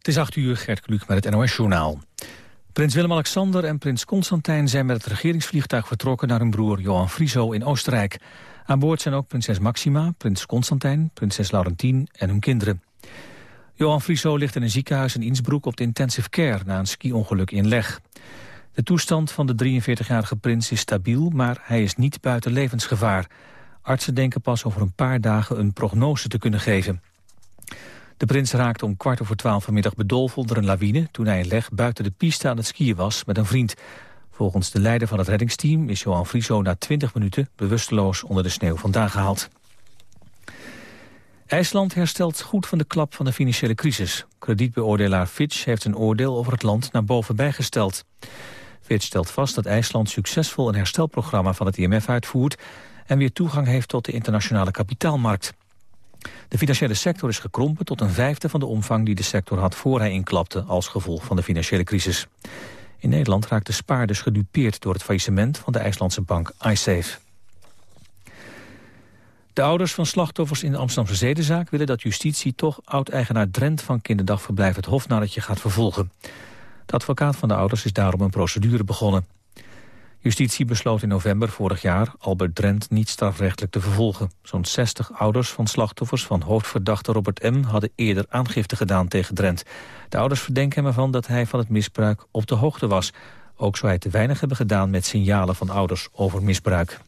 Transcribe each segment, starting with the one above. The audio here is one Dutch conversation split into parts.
Het is 8 uur, Gert Kluk met het NOS-journaal. Prins Willem-Alexander en prins Constantijn zijn met het regeringsvliegtuig vertrokken naar hun broer Johan Frieso in Oostenrijk. Aan boord zijn ook prinses Maxima, prins Constantijn, prinses Laurentien en hun kinderen. Johan Frieso ligt in een ziekenhuis in Innsbruck op de intensive care na een ski-ongeluk in Leg. De toestand van de 43-jarige prins is stabiel, maar hij is niet buiten levensgevaar. Artsen denken pas over een paar dagen een prognose te kunnen geven. De prins raakte om kwart over twaalf vanmiddag bedolven onder een lawine... toen hij in leg buiten de piste aan het skiën was met een vriend. Volgens de leider van het reddingsteam is Johan Frieso na 20 minuten... bewusteloos onder de sneeuw vandaan gehaald. IJsland herstelt goed van de klap van de financiële crisis. Kredietbeoordelaar Fitch heeft een oordeel over het land naar boven bijgesteld. Fitch stelt vast dat IJsland succesvol een herstelprogramma van het IMF uitvoert... en weer toegang heeft tot de internationale kapitaalmarkt. De financiële sector is gekrompen tot een vijfde van de omvang die de sector had voor hij inklapte als gevolg van de financiële crisis. In Nederland raakten spaarders gedupeerd door het faillissement van de IJslandse bank iSafe. De ouders van slachtoffers in de Amsterdamse zedenzaak willen dat justitie toch oud-eigenaar Drent van kinderdagverblijf het hofnadertje gaat vervolgen. De advocaat van de ouders is daarom een procedure begonnen. Justitie besloot in november vorig jaar Albert Drent niet strafrechtelijk te vervolgen. Zo'n 60 ouders van slachtoffers van hoofdverdachte Robert M. hadden eerder aangifte gedaan tegen Drent. De ouders verdenken hem ervan dat hij van het misbruik op de hoogte was. Ook zou hij te weinig hebben gedaan met signalen van ouders over misbruik.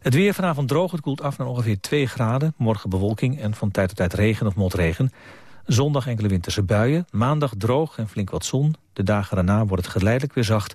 Het weer vanavond droog, het koelt af naar ongeveer 2 graden. Morgen bewolking en van tijd tot tijd regen of motregen. Zondag enkele winterse buien, maandag droog en flink wat zon. De dagen daarna wordt het geleidelijk weer zacht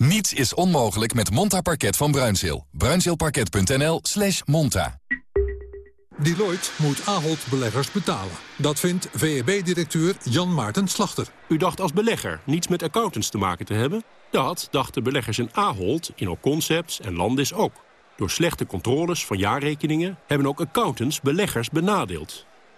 Niets is onmogelijk met Monta Parket van Bruinzeel. Bruinzeelparket.nl slash monta. Deloitte moet Ahold beleggers betalen. Dat vindt VEB-directeur Jan Maarten Slachter. U dacht als belegger niets met accountants te maken te hebben? Dat dachten beleggers in Ahold, Concepts en Landis ook. Door slechte controles van jaarrekeningen hebben ook accountants beleggers benadeeld.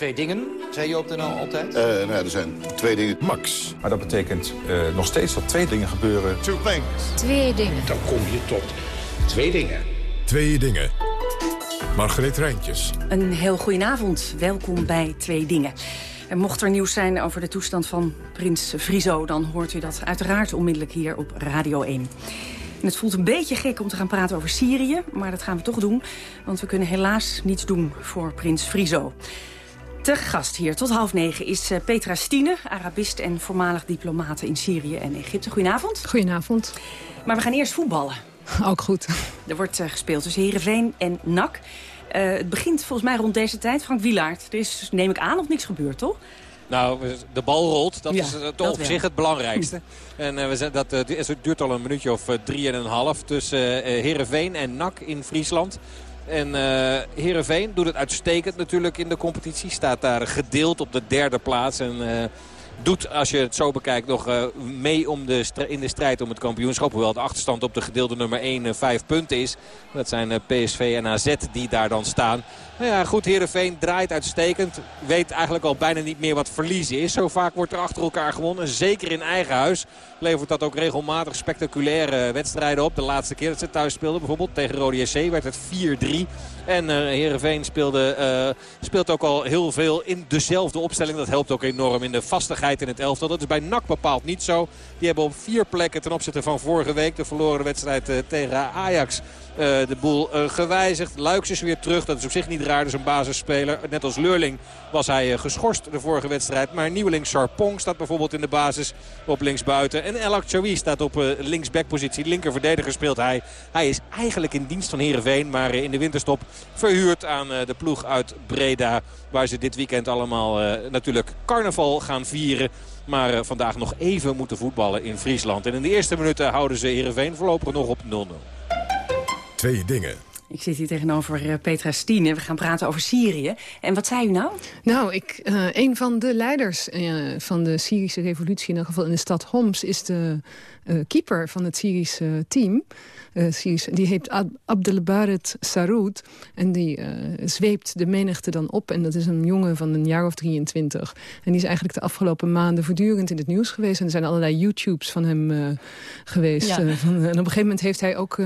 Twee dingen, zei je op de NL altijd? Uh, nou, er zijn twee dingen. Max. Maar dat betekent uh, nog steeds dat twee dingen gebeuren. Two things. Twee dingen. Dan kom je tot twee dingen. Twee dingen. Margreet Rijntjes. Een heel goedenavond. Welkom bij Twee Dingen. En mocht er nieuws zijn over de toestand van prins Friso... dan hoort u dat uiteraard onmiddellijk hier op Radio 1. En het voelt een beetje gek om te gaan praten over Syrië... maar dat gaan we toch doen, want we kunnen helaas niets doen voor prins Friso. Te gast hier tot half negen is eh, Petra Stine, Arabist en voormalig diplomate in Syrië en Egypte. Goedenavond. Goedenavond. Maar we gaan eerst voetballen. Ook goed. Er wordt uh, gespeeld tussen Heerenveen en NAC. Uh, het begint volgens mij rond deze tijd. Frank Wielaert, er is, neem ik aan, nog niks gebeurd, toch? Nou, de bal rolt. Dat Ja, is dat toch op wel. zich het belangrijkste. En uh, we zijn, dat uh, het duurt al een minuutje of uh, drie en een half tussen uh, Heerenveen en NAC in Friesland. En uh, Heerenveen doet het uitstekend natuurlijk in de competitie. Staat daar gedeeld op de derde plaats. En uh, doet, als je het zo bekijkt, nog uh, mee om de in de strijd om het kampioenschap. Hoewel de achterstand op de gedeelde nummer 1 uh, 5 punten is. Dat zijn PSV en AZ die daar dan staan. Nou ja, goed, Heerenveen draait uitstekend. Weet eigenlijk al bijna niet meer wat verliezen is. Zo vaak wordt er achter elkaar gewonnen. Zeker in eigen huis levert dat ook regelmatig spectaculaire wedstrijden op. De laatste keer dat ze thuis speelden, bijvoorbeeld tegen Rode SC, werd het 4-3. En uh, Heerenveen speelde, uh, speelt ook al heel veel in dezelfde opstelling. Dat helpt ook enorm in de vastigheid in het elftal. Dat is bij NAC bepaald niet zo. Die hebben op vier plekken ten opzichte van vorige week de verloren wedstrijd tegen Ajax de boel gewijzigd. Luiks is weer terug. Dat is op zich niet raar. Is een basisspeler. Net als Leurling was hij geschorst de vorige wedstrijd. Maar nieuweling Sarpong staat bijvoorbeeld in de basis op linksbuiten. En El Chawi staat op linksbackpositie. Linker verdediger speelt hij. Hij is eigenlijk in dienst van Heerenveen. Maar in de winterstop verhuurd aan de ploeg uit Breda. Waar ze dit weekend allemaal natuurlijk carnaval gaan vieren. Maar vandaag nog even moeten voetballen in Friesland. En in de eerste minuten houden ze Heerenveen voorlopig nog op 0-0. Twee dingen. Ik zit hier tegenover uh, Petra Stien en we gaan praten over Syrië. En wat zei u nou? Nou, ik, uh, een van de leiders van de Syrische revolutie, in ieder geval in de stad Homs, is de keeper van het Syrische team. Uh, die heet Ab Abdelbaret Saroud. En die zweept de menigte dan op. En dat is een jongen van een jaar of 23. En die is eigenlijk de afgelopen maanden voortdurend in het nieuws geweest. En er zijn allerlei YouTubes van hem geweest. Ja. Van, en op een gegeven moment heeft hij ook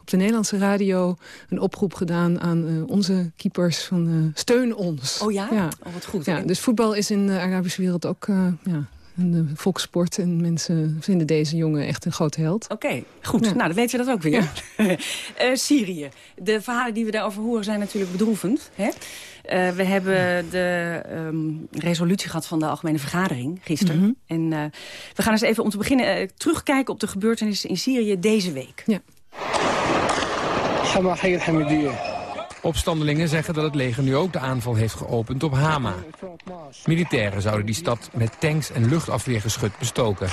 op de Nederlandse radio... een oproep gedaan aan onze keepers van steun ons. Oh ja? ja. Oh, wat goed. Ja, dus voetbal is in de Arabische wereld ook... ja, volkssport. En mensen vinden deze jongen echt een grote held. Oké, goed. Nou, dan weten we dat ook weer. uh, Syrië. De verhalen die we daarover horen zijn natuurlijk bedroevend. Hè? Uh, we hebben de um, resolutie gehad van de Algemene Vergadering gisteren. Mm -hmm. En uh, we gaan eens even om te beginnen terugkijken op de gebeurtenissen in Syrië deze week. Ja. Opstandelingen zeggen dat het leger nu ook de aanval heeft geopend op Hama. Militairen zouden die stad met tanks en luchtafweergeschut bestoken.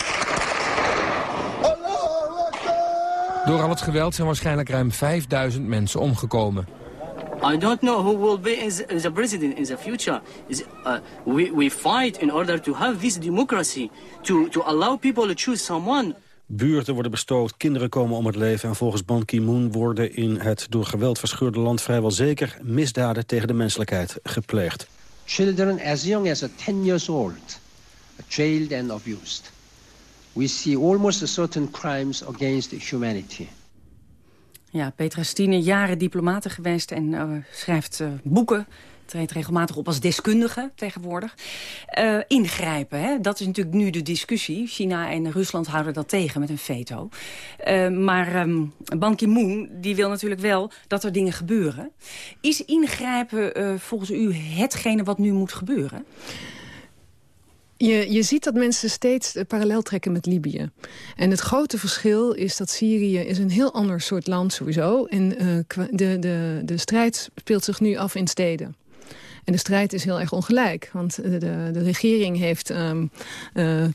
Door al het geweld zijn waarschijnlijk ruim 5000 mensen omgekomen. I don't know who will be as the president in the future. Uh, we, we fight in order to have this democracy, to, to allow people to choose someone Buurten worden bestookt, kinderen komen om het leven... en volgens Ban Ki-moon worden in het door geweld verscheurde land... vrijwel zeker misdaden tegen de menselijkheid gepleegd. Children as young as 10 years old, jailed and abused. We see almost certain crimes against humanity. Ja, Petra Stine, jaren diplomaten geweest en uh, schrijft uh, boeken treedt regelmatig op als deskundige tegenwoordig. Uh, ingrijpen, hè? dat is natuurlijk nu de discussie. China en Rusland houden dat tegen met een veto. Uh, maar um, Ban Ki-moon die wil natuurlijk wel dat er dingen gebeuren. Is ingrijpen uh, volgens u hetgene wat nu moet gebeuren? Je, je ziet dat mensen steeds parallel trekken met Libië. En het grote verschil is dat Syrië is een heel ander soort land sowieso. En uh, de, de, de strijd speelt zich nu af in steden. En de strijd is heel erg ongelijk. Want de, de, de regering heeft um, uh,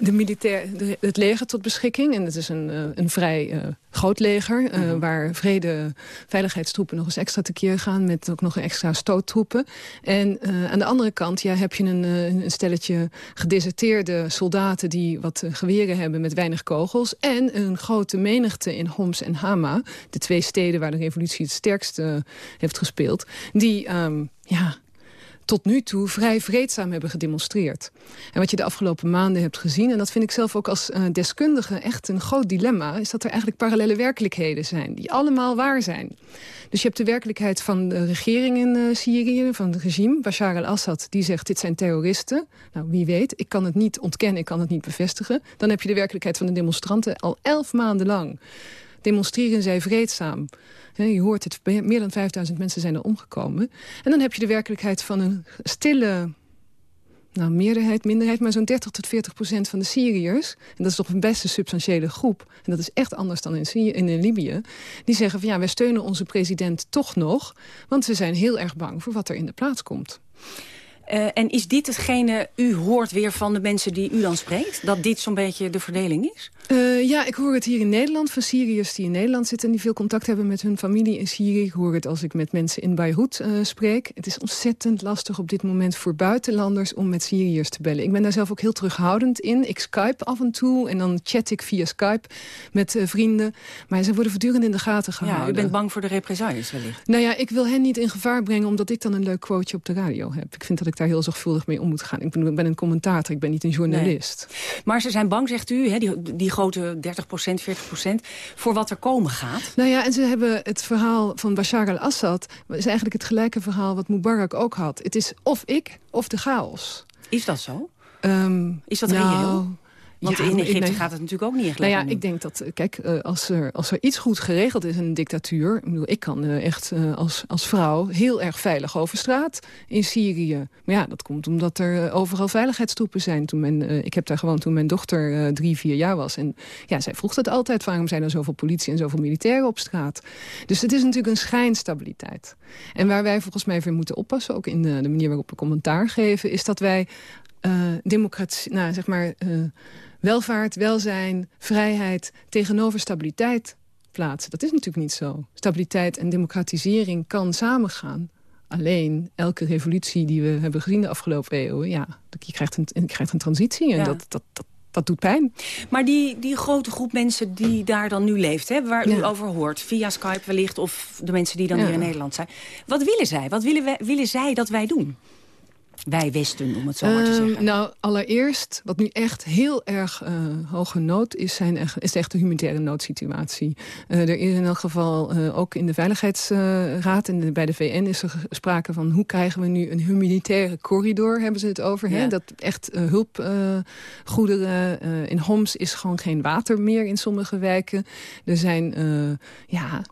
de militair, de, het leger tot beschikking. En het is een, een vrij groot leger. Uh, mm -hmm. Waar vrede veiligheidstroepen nog eens extra tekeer gaan. Met ook nog extra stoottroepen. En uh, aan de andere kant ja, heb je een, een stelletje gedeserteerde soldaten. Die wat geweren hebben met weinig kogels. En een grote menigte in Homs en Hama. De twee steden waar de revolutie het sterkste heeft gespeeld. Die um, ja, tot nu toe vrij vreedzaam hebben gedemonstreerd. En wat je de afgelopen maanden hebt gezien... en dat vind ik zelf ook als uh, deskundige echt een groot dilemma... is dat er eigenlijk parallele werkelijkheden zijn... die allemaal waar zijn. Dus je hebt de werkelijkheid van de regering in uh, Syrië... van het regime, Bashar al-Assad, die zegt dit zijn terroristen. Nou, wie weet, ik kan het niet ontkennen, ik kan het niet bevestigen. Dan heb je de werkelijkheid van de demonstranten al elf maanden lang. Demonstreren zij vreedzaam... Je hoort het, meer dan 5000 mensen zijn er omgekomen. En dan heb je de werkelijkheid van een stille nou, meerderheid, minderheid, maar zo'n 30 tot 40 procent van de Syriërs... en dat is toch een best een substantiële groep... en dat is echt anders dan in, in Libië... die zeggen van ja, wij steunen onze president toch nog... want we zijn heel erg bang voor wat er in de plaats komt. Uh, en is dit hetgene u hoort weer van de mensen die u dan spreekt? Dat dit zo'n beetje de verdeling is? Uh, ja, ik hoor het hier in Nederland van Syriërs die in Nederland zitten... en die veel contact hebben met hun familie in Syrië. Ik hoor het als ik met mensen in Beirut uh, spreek. Het is ontzettend lastig op dit moment voor buitenlanders... om met Syriërs te bellen. Ik ben daar zelf ook heel terughoudend in. Ik Skype af en toe en dan chat ik via Skype met vrienden. Maar ze worden voortdurend in de gaten gehouden. Ja, u bent bang voor de represailles wellicht? Nou ja, ik wil hen niet in gevaar brengen... omdat ik dan een leuk quoteje op de radio heb. Ik vind dat ik daar heel zorgvuldig mee om moet gaan. Ik ben, ik ben een commentator, ik ben niet een journalist. Nee. Maar ze zijn bang, zegt u, hè, die, die grote 30% 40% voor wat er komen gaat. Nou ja, en ze hebben het verhaal van Bashar al-Assad... is eigenlijk het gelijke verhaal wat Mubarak ook had. Het is of ik of de chaos. Is dat zo? Um, is dat nou, reëel? Want in Egypte gaat het natuurlijk ook niet echt Nou ja, ik denk dat, kijk, als er, als er iets goed geregeld is in een dictatuur... Ik, bedoel, ik kan echt als, als vrouw heel erg veilig over straat in Syrië. Maar ja, dat komt omdat er overal veiligheidstroepen zijn. Toen mijn, ik heb daar gewoon toen mijn dochter drie, vier jaar was. En ja, zij vroeg dat altijd, waarom zijn er zoveel politie en zoveel militairen op straat? Dus het is natuurlijk een schijnstabiliteit. En waar wij volgens mij voor moeten oppassen, ook in de, de manier waarop we commentaar geven... is dat wij democratie, nou, zeg maar welvaart, welzijn, vrijheid tegenover stabiliteit plaatsen. Dat is natuurlijk niet zo. Stabiliteit en democratisering kan samengaan. Alleen elke revolutie die we hebben gezien de afgelopen eeuwen... ja, je krijgt een, je krijgt een transitie en dat, dat, dat, dat doet pijn. Maar die, die grote groep mensen die daar dan nu leeft, hè, waar u over hoort... via Skype wellicht of de mensen die dan hier in Nederland zijn... wat willen zij? Wat willen, wij, willen zij dat wij doen? Wij Westen, om het zo maar te Ehm, zeggen. nou, allereerst, wat nu echt heel erg uh, hoge nood is... Zijn is echt de humanitaire noodsituatie. Uh, er is in elk geval uh, ook in de Veiligheidsraad... en de, bij de VN is er sprake van... hoe krijgen we nu een humanitaire corridor, hebben ze het over. Ja. Hè? Dat echt hulpgoederen... in Homs is gewoon geen water meer in sommige wijken. Er zijn, ja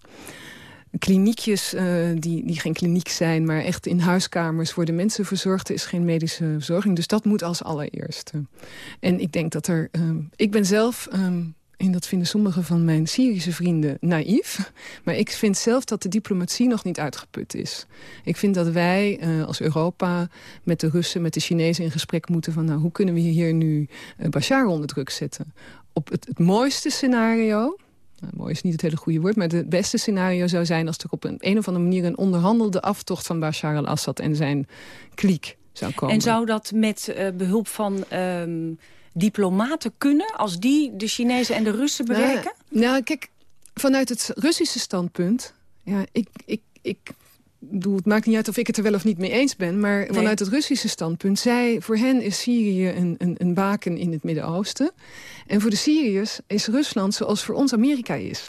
kliniekjes uh, die, die geen kliniek zijn... maar echt in huiskamers worden mensen verzorgd. Er is geen medische verzorging, dus dat moet als allereerste. En ik denk dat er... Um, ik ben zelf... Um, en dat vinden sommige van mijn Syrische vrienden naïef. Maar ik vind zelf dat de diplomatie nog niet uitgeput is. Ik vind dat wij uh, als Europa met de Russen, met de Chinezen in gesprek moeten... van nou, hoe kunnen we hier nu uh, Bashar onder druk zetten? Op het mooiste scenario nou, mooi is niet het hele goede woord, maar het beste scenario zou zijn... als er op een, een of andere manier een onderhandelde aftocht van Bashar al-Assad en zijn kliek zou komen. En zou dat met uh, behulp van um, diplomaten kunnen, als die de Chinezen en de Russen bereiken? Nou, nou kijk, vanuit het Russische standpunt... Ja, ik, ik, ik het maakt niet uit of ik het er wel of niet mee eens ben... maar nee. vanuit het Russische standpunt... zij, voor hen is Syrië een, een, een baken in het Midden-Oosten. En voor de Syriërs is Rusland zoals voor ons Amerika is.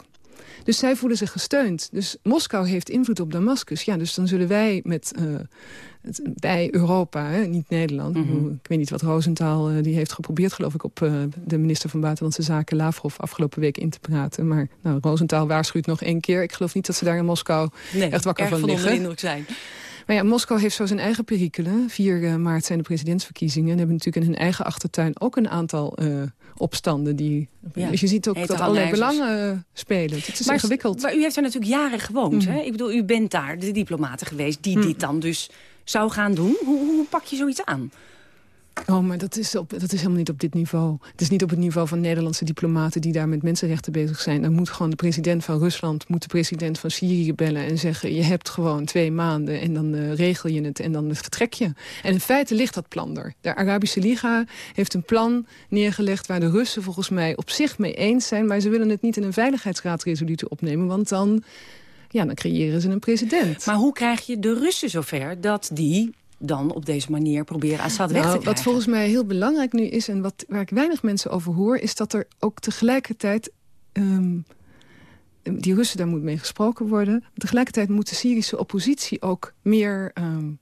Dus zij voelen zich gesteund. Dus Moskou heeft invloed op Damascus. Ja, dus dan zullen wij met... Uh, het, bij Europa, hè, niet Nederland. Mm -hmm. Ik weet niet wat Rosenthal, uh, die heeft geprobeerd geloof ik... op uh, de minister van Buitenlandse Zaken Lavrov afgelopen week in te praten. Maar nou, Rosenthal waarschuwt nog één keer. Ik geloof niet dat ze daar in Moskou nee, echt wakker van, van liggen. Nee, indruk zijn. Maar ja, Moskou heeft zo zijn eigen perikelen. 4 maart zijn de presidentsverkiezingen. En hebben natuurlijk in hun eigen achtertuin ook een aantal uh, opstanden. Die, ja, dus je ziet ook dat allerlei belangen uh, spelen. Het is maar, ingewikkeld. Maar u heeft daar natuurlijk jaren gewoond. Mm. Hè? Ik bedoel, u bent daar de diplomaten geweest die mm. dit dan dus zou gaan doen. Hoe, hoe pak je zoiets aan? Oh, maar dat is, op, dat is helemaal niet op dit niveau. Het is niet op het niveau van Nederlandse diplomaten... die daar met mensenrechten bezig zijn. Dan moet gewoon de president van Rusland... moet de president van Syrië bellen en zeggen... je hebt gewoon twee maanden en dan uh, regel je het en dan vertrek je. En in feite ligt dat plan er. De Arabische Liga heeft een plan neergelegd... waar de Russen volgens mij op zich mee eens zijn... maar ze willen het niet in een veiligheidsraadresolutie opnemen... want dan, ja, dan creëren ze een president. Maar hoe krijg je de Russen zover dat die dan op deze manier proberen Assad weg nou, te krijgen. Wat volgens mij heel belangrijk nu is... en wat, waar ik weinig mensen over hoor... is dat er ook tegelijkertijd... Um, die Russen, daar moet mee gesproken worden. Tegelijkertijd moet de Syrische oppositie ook meer... Um,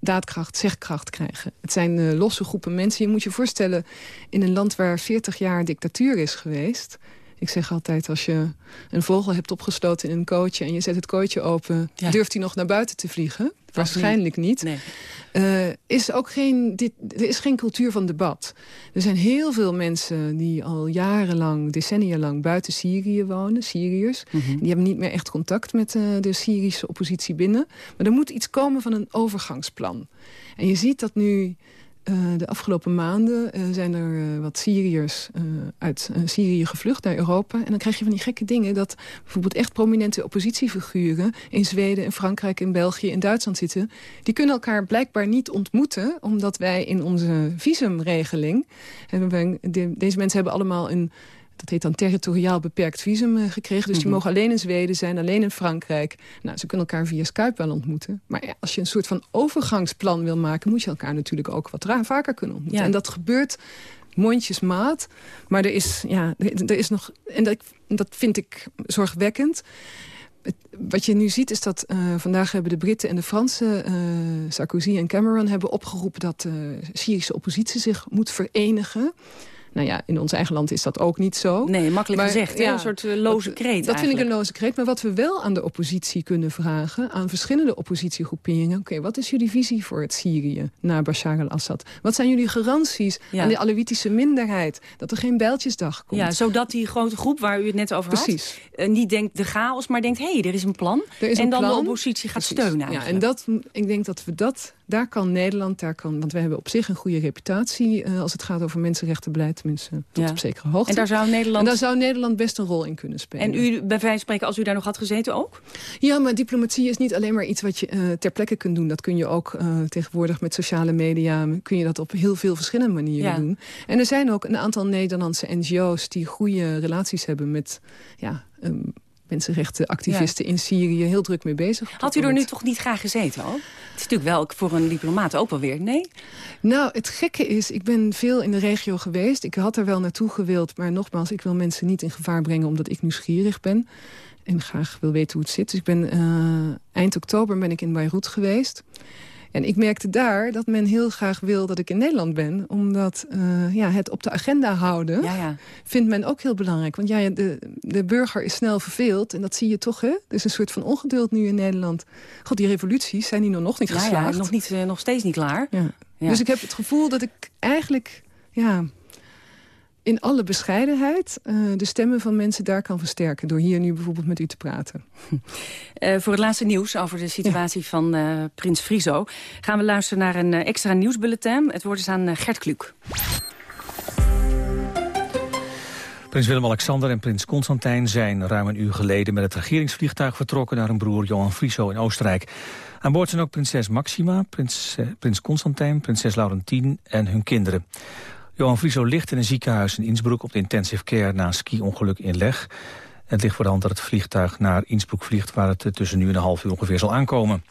daadkracht, zegkracht krijgen. Het zijn uh, losse groepen mensen. Je moet je voorstellen, in een land waar 40 jaar dictatuur is geweest... Ik zeg altijd, als je een vogel hebt opgesloten in een kootje... en je zet het kootje open, ja. durft hij nog naar buiten te vliegen? Waarschijnlijk niet. Nee. Uh, is ook geen, dit, er is geen cultuur van debat. Er zijn heel veel mensen die al jarenlang, decennia lang... buiten Syrië wonen, Syriërs. Mm -hmm. Die hebben niet meer echt contact met uh, de Syrische oppositie binnen. Maar er moet iets komen van een overgangsplan. En je ziet dat nu... Uh, de afgelopen maanden uh, zijn er uh, wat Syriërs uit Syrië gevlucht naar Europa. En dan krijg je van die gekke dingen dat bijvoorbeeld echt prominente oppositiefiguren... in Zweden, in Frankrijk, in België, in Duitsland zitten. Die kunnen elkaar blijkbaar niet ontmoeten... omdat wij in onze visumregeling... Hebben deze mensen hebben allemaal een... Dat heet dan territoriaal beperkt visum uh, gekregen. Dus die mm -hmm. mogen alleen in Zweden zijn, alleen in Frankrijk. Nou, ze kunnen elkaar via Skype wel ontmoeten. Maar ja, als je een soort van overgangsplan wil maken... moet je elkaar natuurlijk ook wat vaker kunnen ontmoeten. Ja. En dat gebeurt mondjesmaat. Maar er is, ja, er is nog... En dat, dat vind ik zorgwekkend. Wat je nu ziet is dat uh, vandaag hebben de Britten en de Fransen... Uh, Sarkozy en Cameron hebben opgeroepen... dat de Syrische oppositie zich moet verenigen... Nou ja, in ons eigen land is dat ook niet zo. Nee, makkelijk gezegd. Ja, een soort uh, loze kreet Dat vind ik een loze kreet. Maar wat we wel aan de oppositie kunnen vragen... aan verschillende oppositiegroeperingen... oké, wat is jullie visie voor het Syrië na Bashar al-Assad? Wat zijn jullie garanties aan de Alawitische minderheid? Dat er geen bijltjesdag komt. Ja, zodat die grote groep waar u het net over Precies. had... Uh, niet denkt de chaos, maar denkt... hé, hey, er is een plan. Er is en een dan plan. de oppositie gaat Precies. steunen Ja, en dat, ik denk dat we dat... Daar kan Nederland, daar kan, want we hebben op zich een goede reputatie... Uh, als het gaat over mensenrechtenbeleid, tenminste tot Ja. op zekere hoogte. En daar zou Nederland... En daar zou Nederland best een rol in kunnen spelen. En u, bij wijze van spreken, als u daar nog had gezeten ook? Ja, maar diplomatie is niet alleen maar iets wat je uh, ter plekke kunt doen. Dat kun je ook uh, tegenwoordig met sociale media... kun je dat op heel veel verschillende manieren Ja. doen. En er zijn ook een aantal Nederlandse NGO's... die goede relaties hebben met ja, um, mensenrechtenactivisten in Syrië. Heel druk mee bezig. Had u er nu toch niet graag gezeten ook? Het is natuurlijk wel voor een diplomaat ook wel weer, nee? Nou, het gekke is, ik ben veel in de regio geweest. Ik had er wel naartoe gewild, maar nogmaals... ik wil mensen niet in gevaar brengen omdat ik nieuwsgierig ben. En graag wil weten hoe het zit. Dus ik ben, uh, eind oktober ben ik in Beirut geweest. En ik merkte daar dat men heel graag wil dat ik in Nederland ben. Omdat uh, ja, het op de agenda houden ja, ja. vindt men ook heel belangrijk. Want ja, de, de burger is snel verveeld. En dat zie je toch, hè? Er is een soort van ongeduld nu in Nederland. God, die revoluties zijn die nog niet geslaagd. Ja, nog, niet, uh, nog steeds niet klaar. Dus ik heb het gevoel dat ik eigenlijk... Ja, in alle bescheidenheid uh, de stemmen van mensen daar kan versterken... door hier nu bijvoorbeeld met u te praten. Uh, voor het laatste nieuws over de situatie ja. van uh, prins Friso... gaan we luisteren naar een extra nieuwsbulletin. Het woord is aan Gert Kluk. Prins Willem-Alexander en prins Constantijn zijn ruim een uur geleden... met het regeringsvliegtuig vertrokken naar hun broer Johan Friso in Oostenrijk. Aan boord zijn ook prinses Maxima, prins, eh, prins Constantijn, prinses Laurentien en hun kinderen. Johan Friso ligt in een ziekenhuis in Innsbruck op de intensive care na een ski-ongeluk in Leg. Het ligt voor de hand dat het vliegtuig naar Innsbruck vliegt... waar het tussen nu en een half uur ongeveer zal aankomen.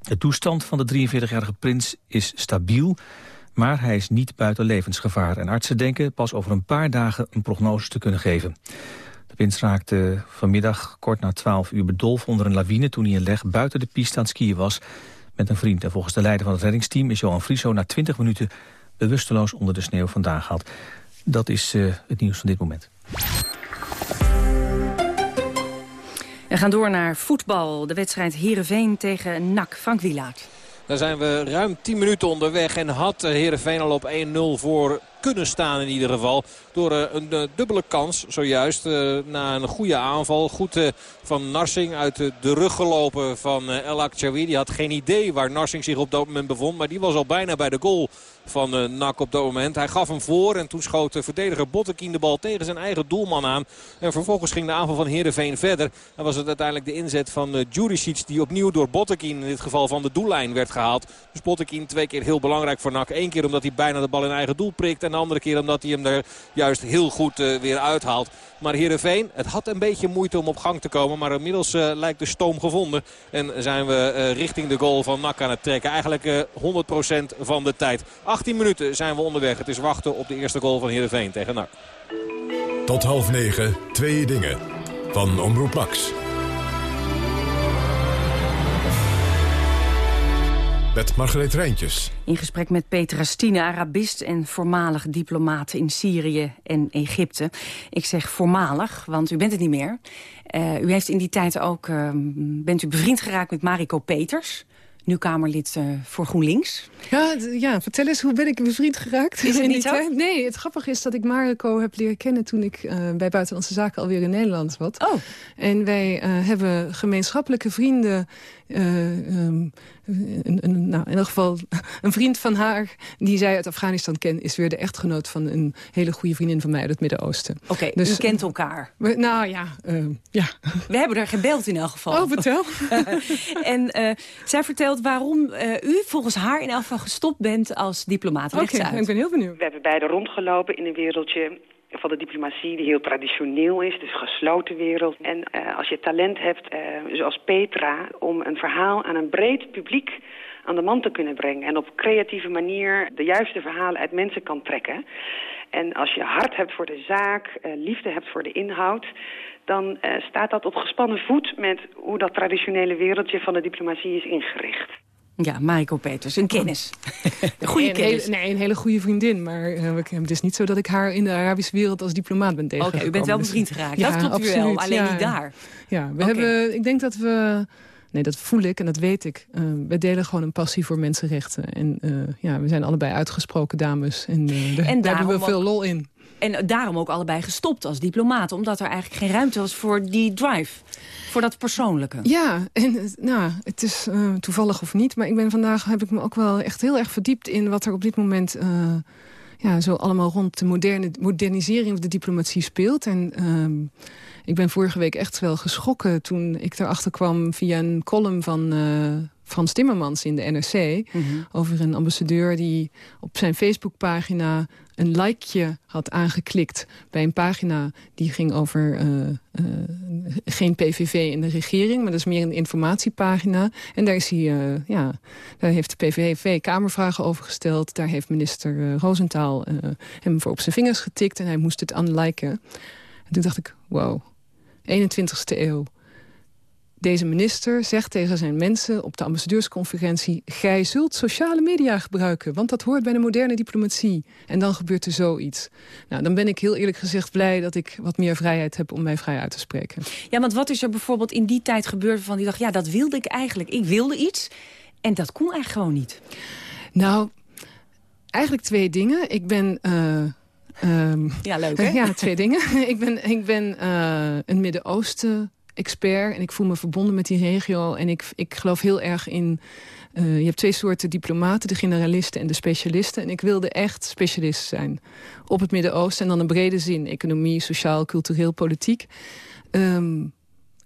De toestand van de 43-jarige prins is stabiel... maar hij is niet buiten levensgevaar. En artsen denken pas over een paar dagen een prognose te kunnen geven. De prins raakte vanmiddag kort na 12 uur bedolven onder een lawine... toen hij in Leg buiten de piste aan het skiën was met een vriend. En volgens de leider van het reddingsteam is Johan Friso na 20 minuten bewusteloos onder de sneeuw vandaan gehaald. Dat is uh, het nieuws van dit moment. We gaan door naar voetbal. De wedstrijd Heerenveen tegen NAC. Frank Wielaert. Daar zijn we ruim 10 minuten onderweg en had Heerenveen al op 1-0 voor kunnen staan in ieder geval. Door uh, een dubbele kans zojuist. Na een goede aanval. Goed van Narsing uit de rug gelopen van El Akchawi. Die had geen idee waar Narsing zich op dat moment bevond. Maar die was al bijna bij de goal van uh, NAC op dat moment. Hij gaf hem voor en toen schoot de verdediger Bottekin de bal tegen zijn eigen doelman aan. En vervolgens ging de aanval van Heerenveen verder. En was het uiteindelijk de inzet van uh, Juricic die opnieuw door Bottekin in dit geval van de doellijn werd gehaald. Dus Bottekin twee keer heel belangrijk voor NAC. Eén keer omdat hij bijna de bal in eigen doel prikt. En de andere keer omdat hij hem er juist heel goed uh, weer uithaalt. Maar Heerenveen, het had een beetje moeite om op gang te komen. Maar inmiddels lijkt de stoom gevonden. En zijn we richting de goal van NAC aan het trekken. Eigenlijk uh, 100% van de tijd. 18 minuten zijn we onderweg. Het is wachten op de eerste goal van Heerenveen tegen NAC. Tot half negen, twee dingen. Van Omroep Max. Met Margreet Rijntjes. In gesprek met Petra Stine, Arabist en voormalig diplomaat in Syrië en Egypte. Ik zeg voormalig, want u bent het niet meer. Uh, u heeft in die tijd ook, uh, bent u bevriend geraakt met Mariko Peters nu Kamerlid uh, voor GroenLinks. Ja, ja, vertel eens, hoe ben ik bevriend geraakt? Is het niet zo? Nee, het grappige is dat ik Marco heb leren kennen... toen ik uh, bij Buitenlandse Zaken alweer in Nederland was. Oh. En wij uh, hebben gemeenschappelijke vrienden... Um, een, een, nou, in ieder geval een vriend van haar... die zij uit Afghanistan kent... is weer de echtgenoot van een hele goede vriendin van mij uit het Midden-Oosten. Oké, okay, dus, u kent elkaar. We, nou ja, ja. We hebben er gebeld in elk geval. Oh, vertel. en zij waarom uh, u volgens haar in elk geval gestopt bent als diplomaat. Oké, okay, ik ben heel benieuwd. We hebben beide rondgelopen in een wereldje van de diplomatie die heel traditioneel is, dus gesloten wereld. En uh, als je talent hebt, uh, zoals Petra, om een verhaal aan een breed publiek aan de man te kunnen brengen. En op creatieve manier de juiste verhalen uit mensen kan trekken. En als je hart hebt voor de zaak, uh, liefde hebt voor de inhoud dan uh, staat dat op gespannen voet met hoe dat traditionele wereldje van de diplomatie is ingericht. Ja, Mariko Peters, een kennis. een goede kennis. Hele, nee, een hele goede vriendin. Maar uh, het is niet zo dat ik haar in de Arabische wereld als diplomaat ben tegengekomen. Oké, u bent wel bevriend geraakt. Ja, dat klopt absoluut, u wel, alleen niet daar. Ja, we hebben, ik denk dat we... Nee, dat voel ik en dat weet ik. Uh, we delen gewoon een passie voor mensenrechten. En uh, ja, we zijn allebei uitgesproken dames. En, en daar hebben we veel lol in. En daarom ook allebei gestopt als diplomaat. Omdat er eigenlijk geen ruimte was voor die drive. Voor dat persoonlijke. Ja, en nou, het is uh, toevallig of niet. Maar ik ben vandaag heb ik me ook wel echt heel erg verdiept in wat er op dit moment... Uh, ja, zo allemaal rond de moderne, modernisering van de diplomatie speelt. En uh, ik ben vorige week echt wel geschrokken toen ik erachter kwam via een column van uh, Frans Timmermans in de NRC... Mm -hmm. over een ambassadeur die op zijn Facebookpagina een likeje had aangeklikt bij een pagina die ging over uh, uh, geen PVV in de regering, maar dat is meer een informatiepagina. En daar, is hij, uh, ja, daar heeft de PVV Kamervragen over gesteld. Daar heeft minister Roosentaal hem voor op zijn vingers getikt en hij moest het unliken. En toen dacht ik, wow, 21ste eeuw. Deze minister zegt tegen zijn mensen op de ambassadeursconferentie... gij zult sociale media gebruiken, want dat hoort bij de moderne diplomatie. En dan gebeurt er zoiets. Nou, dan ben ik heel eerlijk gezegd blij dat ik wat meer vrijheid heb... om mij vrij uit te spreken. Ja, want wat is er bijvoorbeeld in die tijd gebeurd van die dacht... ja, dat wilde ik eigenlijk. Ik wilde iets en dat kon eigenlijk gewoon niet. Nou, eigenlijk twee dingen. Ik ben... Uh, um, ja, leuk hè? Ja, twee dingen. ik ben, ik ben uh, een Midden-Oosten expert en ik voel me verbonden met die regio. En ik, ik geloof heel erg in... Uh, je hebt twee soorten diplomaten, de generalisten en de specialisten. En ik wilde echt specialist zijn op het Midden-Oosten. En dan een brede zin, economie, sociaal, cultureel, politiek. Um,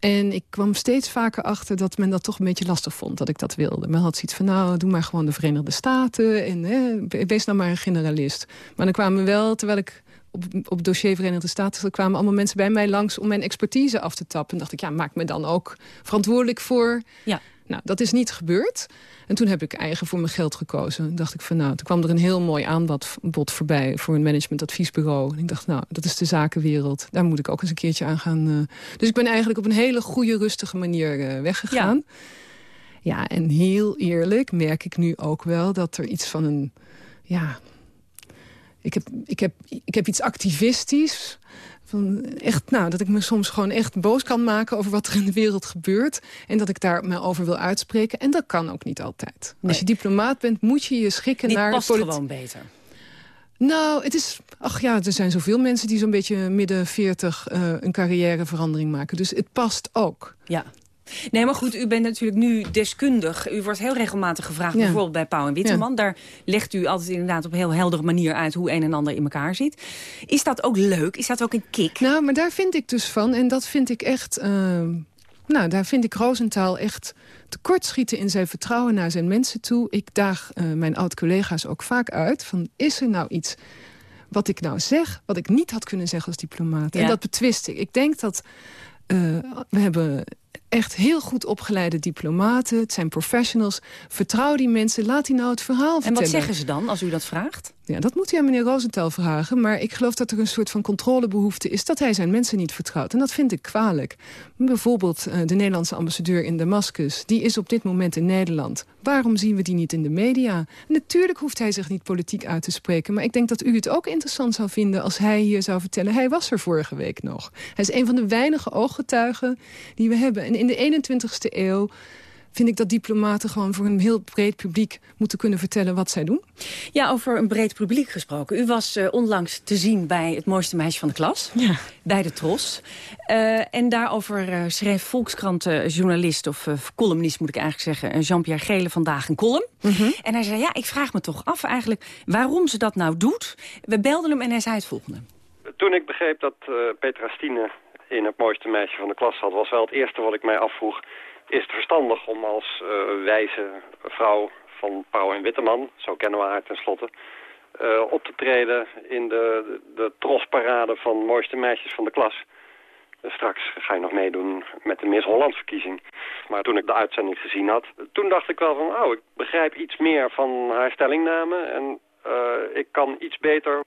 en ik kwam steeds vaker achter dat men dat toch een beetje lastig vond, dat ik dat wilde. Men had zoiets van, nou, doe maar gewoon de Verenigde Staten en hè, wees nou maar een generalist. Maar dan kwamen wel, terwijl ik op, op dossier Verenigde Staten... kwamen allemaal mensen bij mij langs om mijn expertise af te tappen. En dacht ik, ja, maak me dan ook verantwoordelijk voor... Ja. Nou, dat is niet gebeurd. En toen heb ik eigen voor mijn geld gekozen. Toen dacht ik van, nou, toen kwam er een heel mooi aanbod voorbij... voor een managementadviesbureau. En ik dacht, nou, dat is de zakenwereld. Daar moet ik ook eens een keertje aan gaan. Uh... Dus ik ben eigenlijk op een hele goede, rustige manier uh, weggegaan. Ja. ja, en heel eerlijk merk ik nu ook wel dat er iets van een... ja ik heb, ik heb, ik heb iets activistisch. Van echt, nou, dat ik me soms gewoon echt boos kan maken over wat er in de wereld gebeurt. En dat ik daar me over wil uitspreken. En dat kan ook niet altijd. Als je diplomaat bent, moet je je schikken Dit naar... past gewoon beter. Nou, het is... Ach ja, er zijn zoveel mensen die zo'n beetje midden 40 uh, een carrièreverandering maken. Dus het past ook. Ja. Nee, maar goed, u bent natuurlijk nu deskundig. U wordt heel regelmatig gevraagd, bijvoorbeeld bij Pauw en Witteman. Ja. Daar legt u altijd inderdaad op een heel heldere manier uit... hoe een en ander in elkaar zit. Is dat ook leuk? Is dat ook een kick? Nou, maar daar vind ik dus van. En dat vind ik echt... Uh, nou, daar vind ik Roosentaal echt tekortschieten in zijn vertrouwen naar zijn mensen toe. Ik daag uh, mijn oud-collega's ook vaak uit. Van, is er nou iets wat ik nou zeg... wat ik niet had kunnen zeggen als diplomaat? Ja. En dat betwist ik. Ik denk dat... Uh, we hebben echt heel goed opgeleide diplomaten. Het zijn professionals. Vertrouw die mensen. Laat die nou het verhaal vertellen. En wat zeggen ze dan als u dat vraagt? Ja, dat moet u aan meneer Rosenthal vragen. Maar ik geloof dat er een soort van controlebehoefte is... dat hij zijn mensen niet vertrouwt. En dat vind ik kwalijk. Bijvoorbeeld uh, de Nederlandse ambassadeur in Damascus. Die is op dit moment in Nederland. Waarom zien we die niet in de media? natuurlijk hoeft hij zich niet politiek uit te spreken. Maar ik denk dat u het ook interessant zou vinden... als hij hier zou vertellen... hij was er vorige week nog. Hij is een van de weinige ooggetuigen die we hebben. En in de 21ste eeuw vind ik dat diplomaten gewoon voor een heel breed publiek moeten kunnen vertellen wat zij doen. Ja, over een breed publiek gesproken. U was uh, onlangs te zien bij het mooiste meisje van de klas, ja. bij de Tros. Uh, en daarover uh, schreef Volkskrant-journalist, of columnist moet ik eigenlijk zeggen, Jean-Pierre Gele vandaag een column. Mm -hmm. En hij zei, ja, ik vraag me toch af eigenlijk waarom ze dat nou doet. We belden hem en hij zei het volgende. Toen ik begreep dat Petra Stine in het mooiste meisje van de klas zat, was wel het eerste wat ik mij afvroeg is het verstandig om als uh, wijze vrouw van Pauw en Witteman, zo kennen we haar tenslotte, uh, op te treden in de, de, de trosparade van mooiste meisjes van de klas. Straks ga je nog meedoen met de Miss Holland verkiezing. Maar toen ik de uitzending gezien had, toen dacht ik wel van... oh, ik begrijp iets meer van haar stellingname... en uh, ik kan iets beter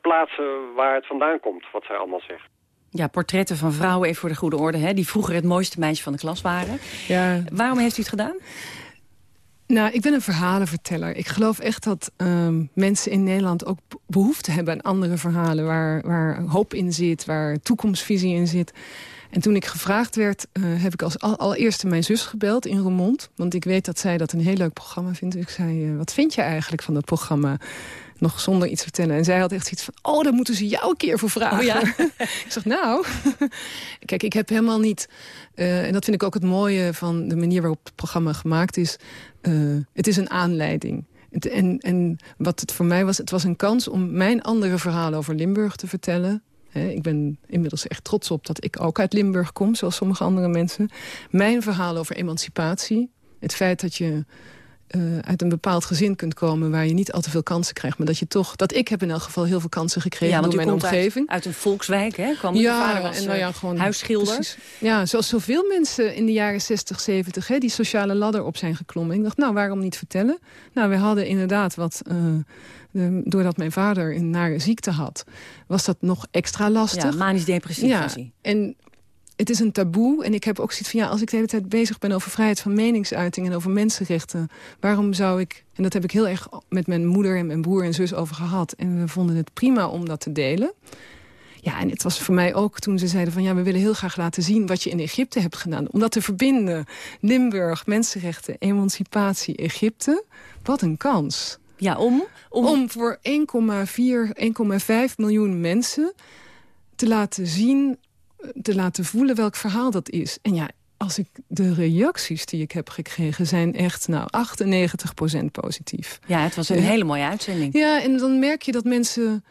plaatsen waar het vandaan komt, wat zij allemaal zegt. Ja, portretten van vrouwen, even voor de goede orde... Hè, die vroeger het mooiste meisje van de klas waren. Ja. Waarom heeft u het gedaan? Nou, ik ben een verhalenverteller. Ik geloof echt dat um, mensen in Nederland ook behoefte hebben aan andere verhalen... waar, waar hoop in zit, waar toekomstvisie in zit. En toen ik gevraagd werd, uh, heb ik als allereerste mijn zus gebeld in Remond. Want ik weet dat zij dat een heel leuk programma vindt. Dus ik zei, uh, wat vind je eigenlijk van dat programma? Nog zonder iets vertellen. En zij had echt iets van, oh, daar moeten ze jou een keer voor vragen. Oh, ja? ik zeg, nou, kijk, ik heb helemaal niet... Uh, en dat vind ik ook het mooie van de manier waarop het programma gemaakt is. het is een aanleiding. En, en wat het voor mij was, het was een kans om mijn andere verhalen over Limburg te vertellen ik ben inmiddels echt trots op dat ik ook uit Limburg kom, zoals sommige andere mensen. Mijn verhaal over emancipatie, het feit dat je uh, uit een bepaald gezin kunt komen... waar je niet al te veel kansen krijgt. Maar dat je toch... Dat ik heb in elk geval heel veel kansen gekregen ja, door mijn omgeving. Uit, uit, een volkswijk, hè? Kwam ja, vader was, en nou ja, eh, gewoon huisschilder. Precies. Ja, zoals zoveel mensen in de jaren 60, 70... Hè, die sociale ladder op zijn geklommen. Ik dacht, nou, waarom niet vertellen? Nou, we hadden inderdaad wat... Uh, doordat mijn vader een nare ziekte had, was dat nog extra lastig. Ja, manisch-depressief ja, En het is een taboe. En ik heb ook zoiets van, ja, als ik de hele tijd bezig ben over vrijheid van meningsuiting en over mensenrechten, waarom zou ik, en dat heb ik heel erg met mijn moeder en mijn broer en zus over gehad. En we vonden het prima om dat te delen. Ja, en het was voor mij ook toen ze zeiden van... ja, we willen heel graag laten zien wat je in Egypte hebt gedaan. Om dat te verbinden. Limburg, mensenrechten, emancipatie, Egypte. Wat een kans. Ja, om? Om, om voor 1,4, 1,5 miljoen mensen te laten zien te laten voelen welk verhaal dat is. En ja, als ik de reacties die ik heb gekregen zijn echt nou 98% positief. Ja, het was een hele mooie uitzending. Ja, en dan merk je dat mensen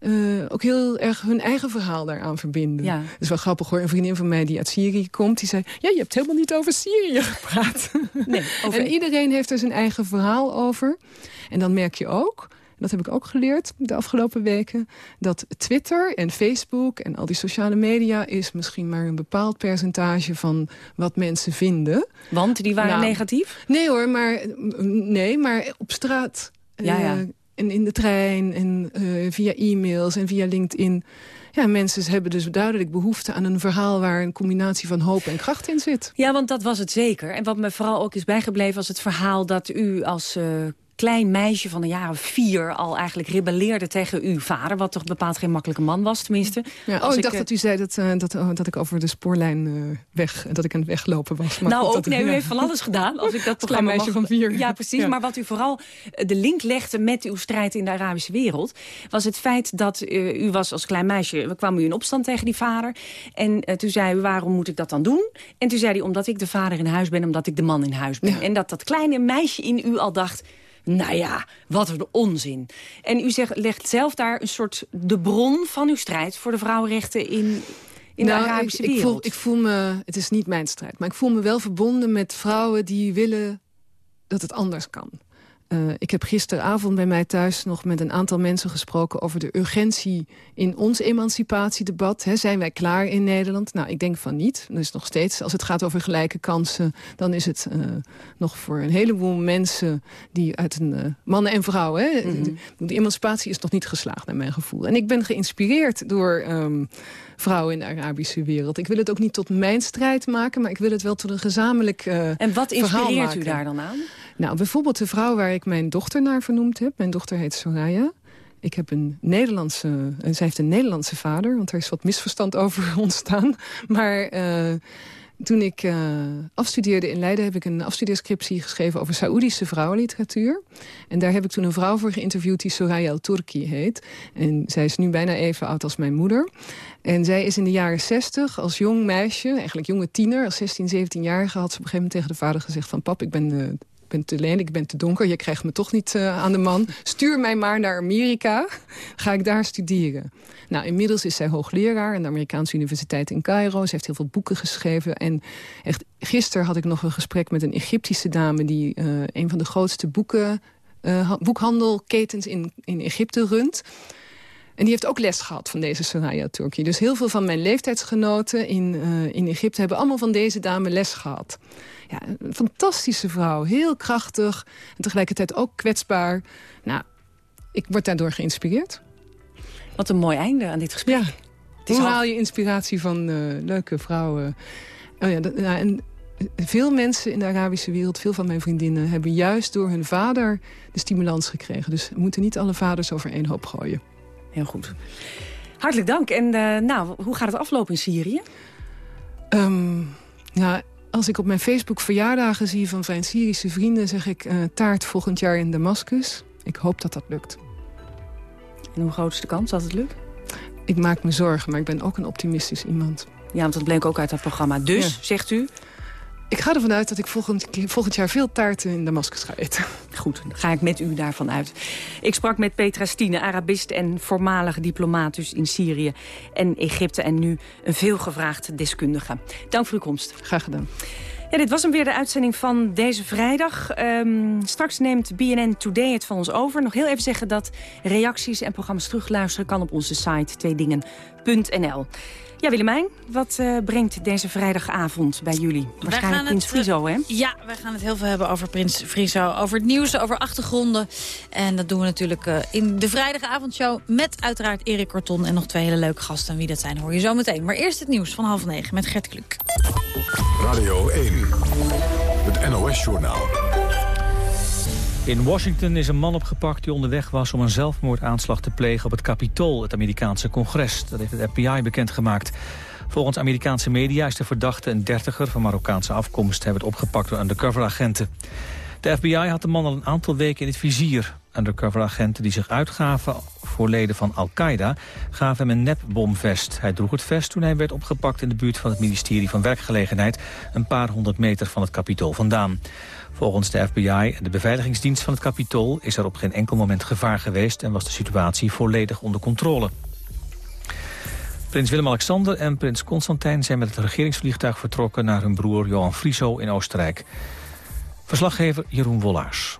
uh, ook heel erg hun eigen verhaal daaraan verbinden. Ja. Dat is wel grappig hoor. Een vriendin van mij die uit Syrië komt, die zei... ja, je hebt helemaal niet over Syrië gepraat. Nee, over... en iedereen heeft er zijn eigen verhaal over. En dan merk je ook dat heb ik ook geleerd de afgelopen weken... dat Twitter en Facebook en al die sociale media... is misschien maar een bepaald percentage van wat mensen vinden. Want die waren nou, negatief? Nee hoor, maar, nee, maar op straat... Ja, ja. Uh, en in de trein en uh, via e-mails en via LinkedIn... Ja, mensen hebben dus duidelijk behoefte aan een verhaal... waar een combinatie van hoop en kracht in zit. Ja, want dat was het zeker. En wat me vooral ook is bijgebleven... was het verhaal dat u als uh, klein meisje van jaar of vier al eigenlijk rebelleerde tegen uw vader. Wat toch bepaald geen makkelijke man was, tenminste. Ja, oh, ik, dacht eh, dat u zei dat, uh, dat, uh, dat ik over de spoorlijn weg, dat ik aan het weglopen was. Maar nou, ook nee, u heeft van alles gedaan. Als ik dat klein meisje van vier. Ja, precies. Maar wat u vooral de link legde met uw strijd in de Arabische wereld... was het feit dat u was als klein meisje... kwam u in opstand tegen die vader. En toen zei u, waarom moet ik dat dan doen? En toen zei hij, omdat ik de vader in huis ben, omdat ik de man in huis ben. En dat dat kleine meisje in u al dacht nou ja, wat een onzin. En u zegt, legt zelf daar een soort de bron van uw strijd... voor de vrouwenrechten in, in nou, de Arabische ik, wereld. Ik voel, ik voel me, het is niet mijn strijd... maar ik voel me wel verbonden met vrouwen die willen dat het anders kan. Uh, ik heb gisteravond bij mij thuis nog met een aantal mensen gesproken... over de urgentie in ons emancipatiedebat. He, zijn wij klaar in Nederland? Nou, ik denk van niet. Dus nog steeds, als het gaat over gelijke kansen... dan is het uh, nog voor een heleboel mensen die uit een... Uh, mannen en vrouwen. Hè? Mm -hmm. de, de, emancipatie is nog niet geslaagd, naar mijn gevoel. En ik ben geïnspireerd door... Um, vrouwen in de Arabische wereld. Ik wil het ook niet tot mijn strijd maken, maar ik wil het wel tot een gezamenlijk uh, En wat inspireert u daar dan aan? Nou, bijvoorbeeld de vrouw waar ik mijn dochter naar vernoemd heb. Mijn dochter heet Soraya. Ik heb een Nederlandse... Uh, zij heeft een Nederlandse vader, want er is wat misverstand over ontstaan. Maar... Uh, toen ik uh, afstudeerde in Leiden heb ik een afstudeerscriptie geschreven over Saoedische vrouwenliteratuur. En daar heb ik toen een vrouw voor geïnterviewd die Soraya Al-Turki heet. En zij is nu bijna even oud als mijn moeder. En zij is in de jaren 60 als jong meisje, eigenlijk jonge tiener, als 16, 17-jarige, had ze op een gegeven moment tegen de vader gezegd van pap, ik ben uh, ben te leen, ik ben te donker, je krijgt me toch niet uh, aan de man. Stuur mij maar naar Amerika, ga ik daar studeren. Nou, inmiddels is zij hoogleraar aan de Amerikaanse Universiteit in Cairo. Ze heeft heel veel boeken geschreven. En echt, gisteren had ik nog een gesprek met een Egyptische dame... die uh, een van de grootste boeken, uh, boekhandelketens in, in Egypte runt. En die heeft ook les gehad van deze Soraya Turki. Dus heel veel van mijn leeftijdsgenoten in, in Egypte... hebben allemaal van deze dame les gehad. Ja, een fantastische vrouw. Heel krachtig en tegelijkertijd ook kwetsbaar. Nou, ik word daardoor geïnspireerd. Wat een mooi einde aan dit gesprek. Ja. Hoe haal je inspiratie van uh, leuke vrouwen? Oh ja, en veel mensen in de Arabische wereld, veel van mijn vriendinnen... hebben juist door hun vader de stimulans gekregen. Dus we moeten niet alle vaders over één hoop gooien. Heel goed. Hartelijk dank. En uh, nou, hoe gaat het aflopen in Syrië? Um, nou, als ik op mijn Facebook verjaardagen zie van mijn Syrische vrienden... zeg ik uh, taart volgend jaar in Damascus. Ik hoop dat dat lukt. En hoe groot is de kans dat het lukt? Ik maak me zorgen, maar ik ben ook een optimistisch iemand. Ja, want dat bleek ook uit dat programma. Dus, zegt u... Ik ga ervan uit dat ik volgend, volgend jaar veel taarten in Damascus ga eten. Goed, dan ga ik met u daarvan uit. Ik sprak met Petra Stine, Arabist en voormalige diplomaat dus in Syrië en Egypte. En nu een veelgevraagde deskundige. Dank voor uw komst. Graag gedaan. Ja, dit was hem weer de uitzending van deze vrijdag. Um, straks neemt BNN Today het van ons over. Nog heel even zeggen dat reacties en programma's terugluisteren kan op onze site tweedingen.nl. Ja, Willemijn, wat uh, brengt deze vrijdagavond bij jullie? Waarschijnlijk Prins het, Friso, hè? Ja, wij gaan het heel veel hebben over Prins Friso. Over het nieuws, over achtergronden. En dat doen we natuurlijk uh, in de vrijdagavondshow... met uiteraard Erik Korton en nog twee hele leuke gasten. En wie dat zijn, hoor je zo meteen. Maar eerst het nieuws van half negen met Gert Kluk. Radio 1, het NOS-journaal. In Washington is een man opgepakt die onderweg was om een zelfmoordaanslag te plegen op het Capitool, het Amerikaanse congres. Dat heeft het FBI bekendgemaakt. Volgens Amerikaanse media is de verdachte een dertiger van Marokkaanse afkomst. Hij werd opgepakt door undercoveragenten. De FBI had de man al een aantal weken in het vizier. Undercoveragenten die zich uitgaven voor leden van Al-Qaeda gaven hem een nepbomvest. Hij droeg het vest toen hij werd opgepakt in de buurt van het ministerie van Werkgelegenheid... een paar honderd meter van het Capitool vandaan. Volgens de FBI en de beveiligingsdienst van het Capitool... is er op geen enkel moment gevaar geweest... en was de situatie volledig onder controle. Prins Willem-Alexander en prins Constantijn zijn met het regeringsvliegtuig vertrokken... naar hun broer Johan Frieso in Oostenrijk. Verslaggever Jeroen Wollaars.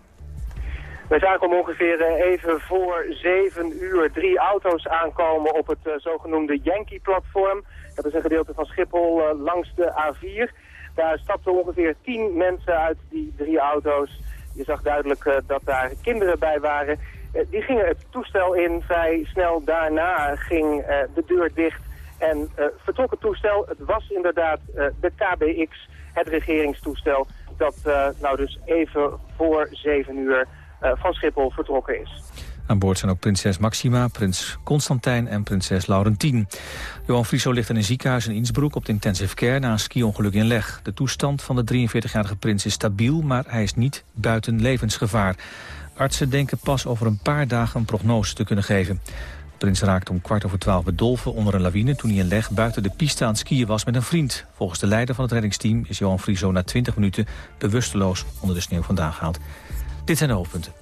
We zagen om ongeveer eh, even voor zeven uur drie auto's aankomen op het uh, zogenoemde Yankee-platform. Dat is een gedeelte van Schiphol uh, langs de A4. Daar stapten ongeveer tien mensen uit die drie auto's. Je zag duidelijk uh, dat daar kinderen bij waren. Uh, die gingen het toestel in. Vrij snel daarna ging uh, de deur dicht en vertrok het toestel. Het was inderdaad de KBX, het regeringstoestel, dat nou dus even voor zeven uur van Schiphol vertrokken is. Aan boord zijn ook prinses Maxima, prins Constantijn en prinses Laurentien. Johan Frieso ligt in een ziekenhuis in Innsbruck op de intensive care na een ski-ongeluk in Leg. De toestand van de 43-jarige prins is stabiel, maar hij is niet buiten levensgevaar. Artsen denken pas over een paar dagen een prognose te kunnen geven. De prins raakte om kwart over twaalf bedolven onder een lawine... toen hij in Leg buiten de piste aan het skiën was met een vriend. Volgens de leider van het reddingsteam is Johan Frieso na 20 minuten bewusteloos onder de sneeuw vandaan gehaald. Dit zijn de hoofdpunten.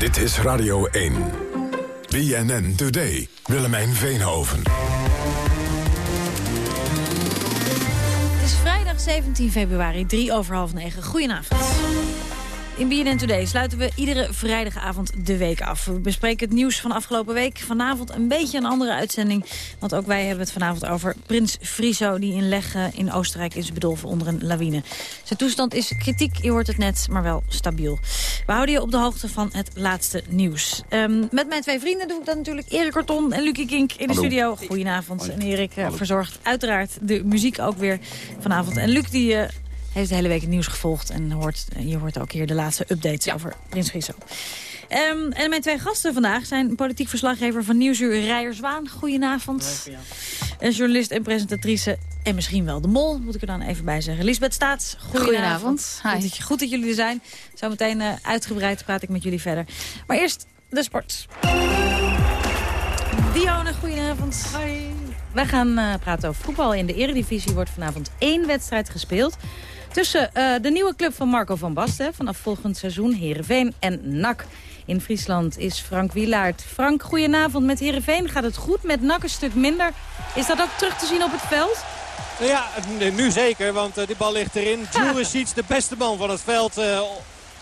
Dit is Radio 1. BNN Today. Willemijn Veenhoven. Het is vrijdag 17 februari, 3 over half 9. Goedenavond. In BNN Today sluiten we iedere vrijdagavond de week af. We bespreken het nieuws van afgelopen week. Vanavond een beetje een andere uitzending. Want ook wij hebben het vanavond over Prins Friso... die in Legge in Oostenrijk is bedolven onder een lawine. Zijn toestand is kritiek, je hoort het net, maar wel stabiel. We houden je op de hoogte van het laatste nieuws. Um, met mijn twee vrienden doe ik dat natuurlijk Erik Korton en Lucie Kink in de studio. Goedenavond. En Erik uh, verzorgt uiteraard de muziek ook weer vanavond. En Luc die... Uh, heeft de hele week het nieuws gevolgd. En hoort, je hoort ook hier de laatste updates over Prins Friso. Um, en mijn twee gasten vandaag zijn politiek verslaggever van Nieuwsuur Rijer Zwaan. Goedenavond. En journalist en presentatrice en misschien wel de mol, moet ik er dan even bij zeggen. Lisbeth Staats, goedenavond. goedenavond. Goed, goed, dat jullie er zijn. Zometeen uh, uitgebreid praat ik met jullie verder. Maar eerst de sport. Dione, goedenavond. Hoi. Wij gaan uh, praten over voetbal. In de eredivisie wordt vanavond één wedstrijd gespeeld... Tussen uh, de nieuwe club van Marco van Basten... vanaf volgend seizoen Heerenveen en NAC. In Friesland is Frank Wielaert. Frank, goedenavond. Met Heerenveen gaat het goed, met NAC een stuk minder. Is dat ook terug te zien op het veld? Ja, nu zeker, want uh, die bal ligt erin. Djuricic, de beste man van het veld...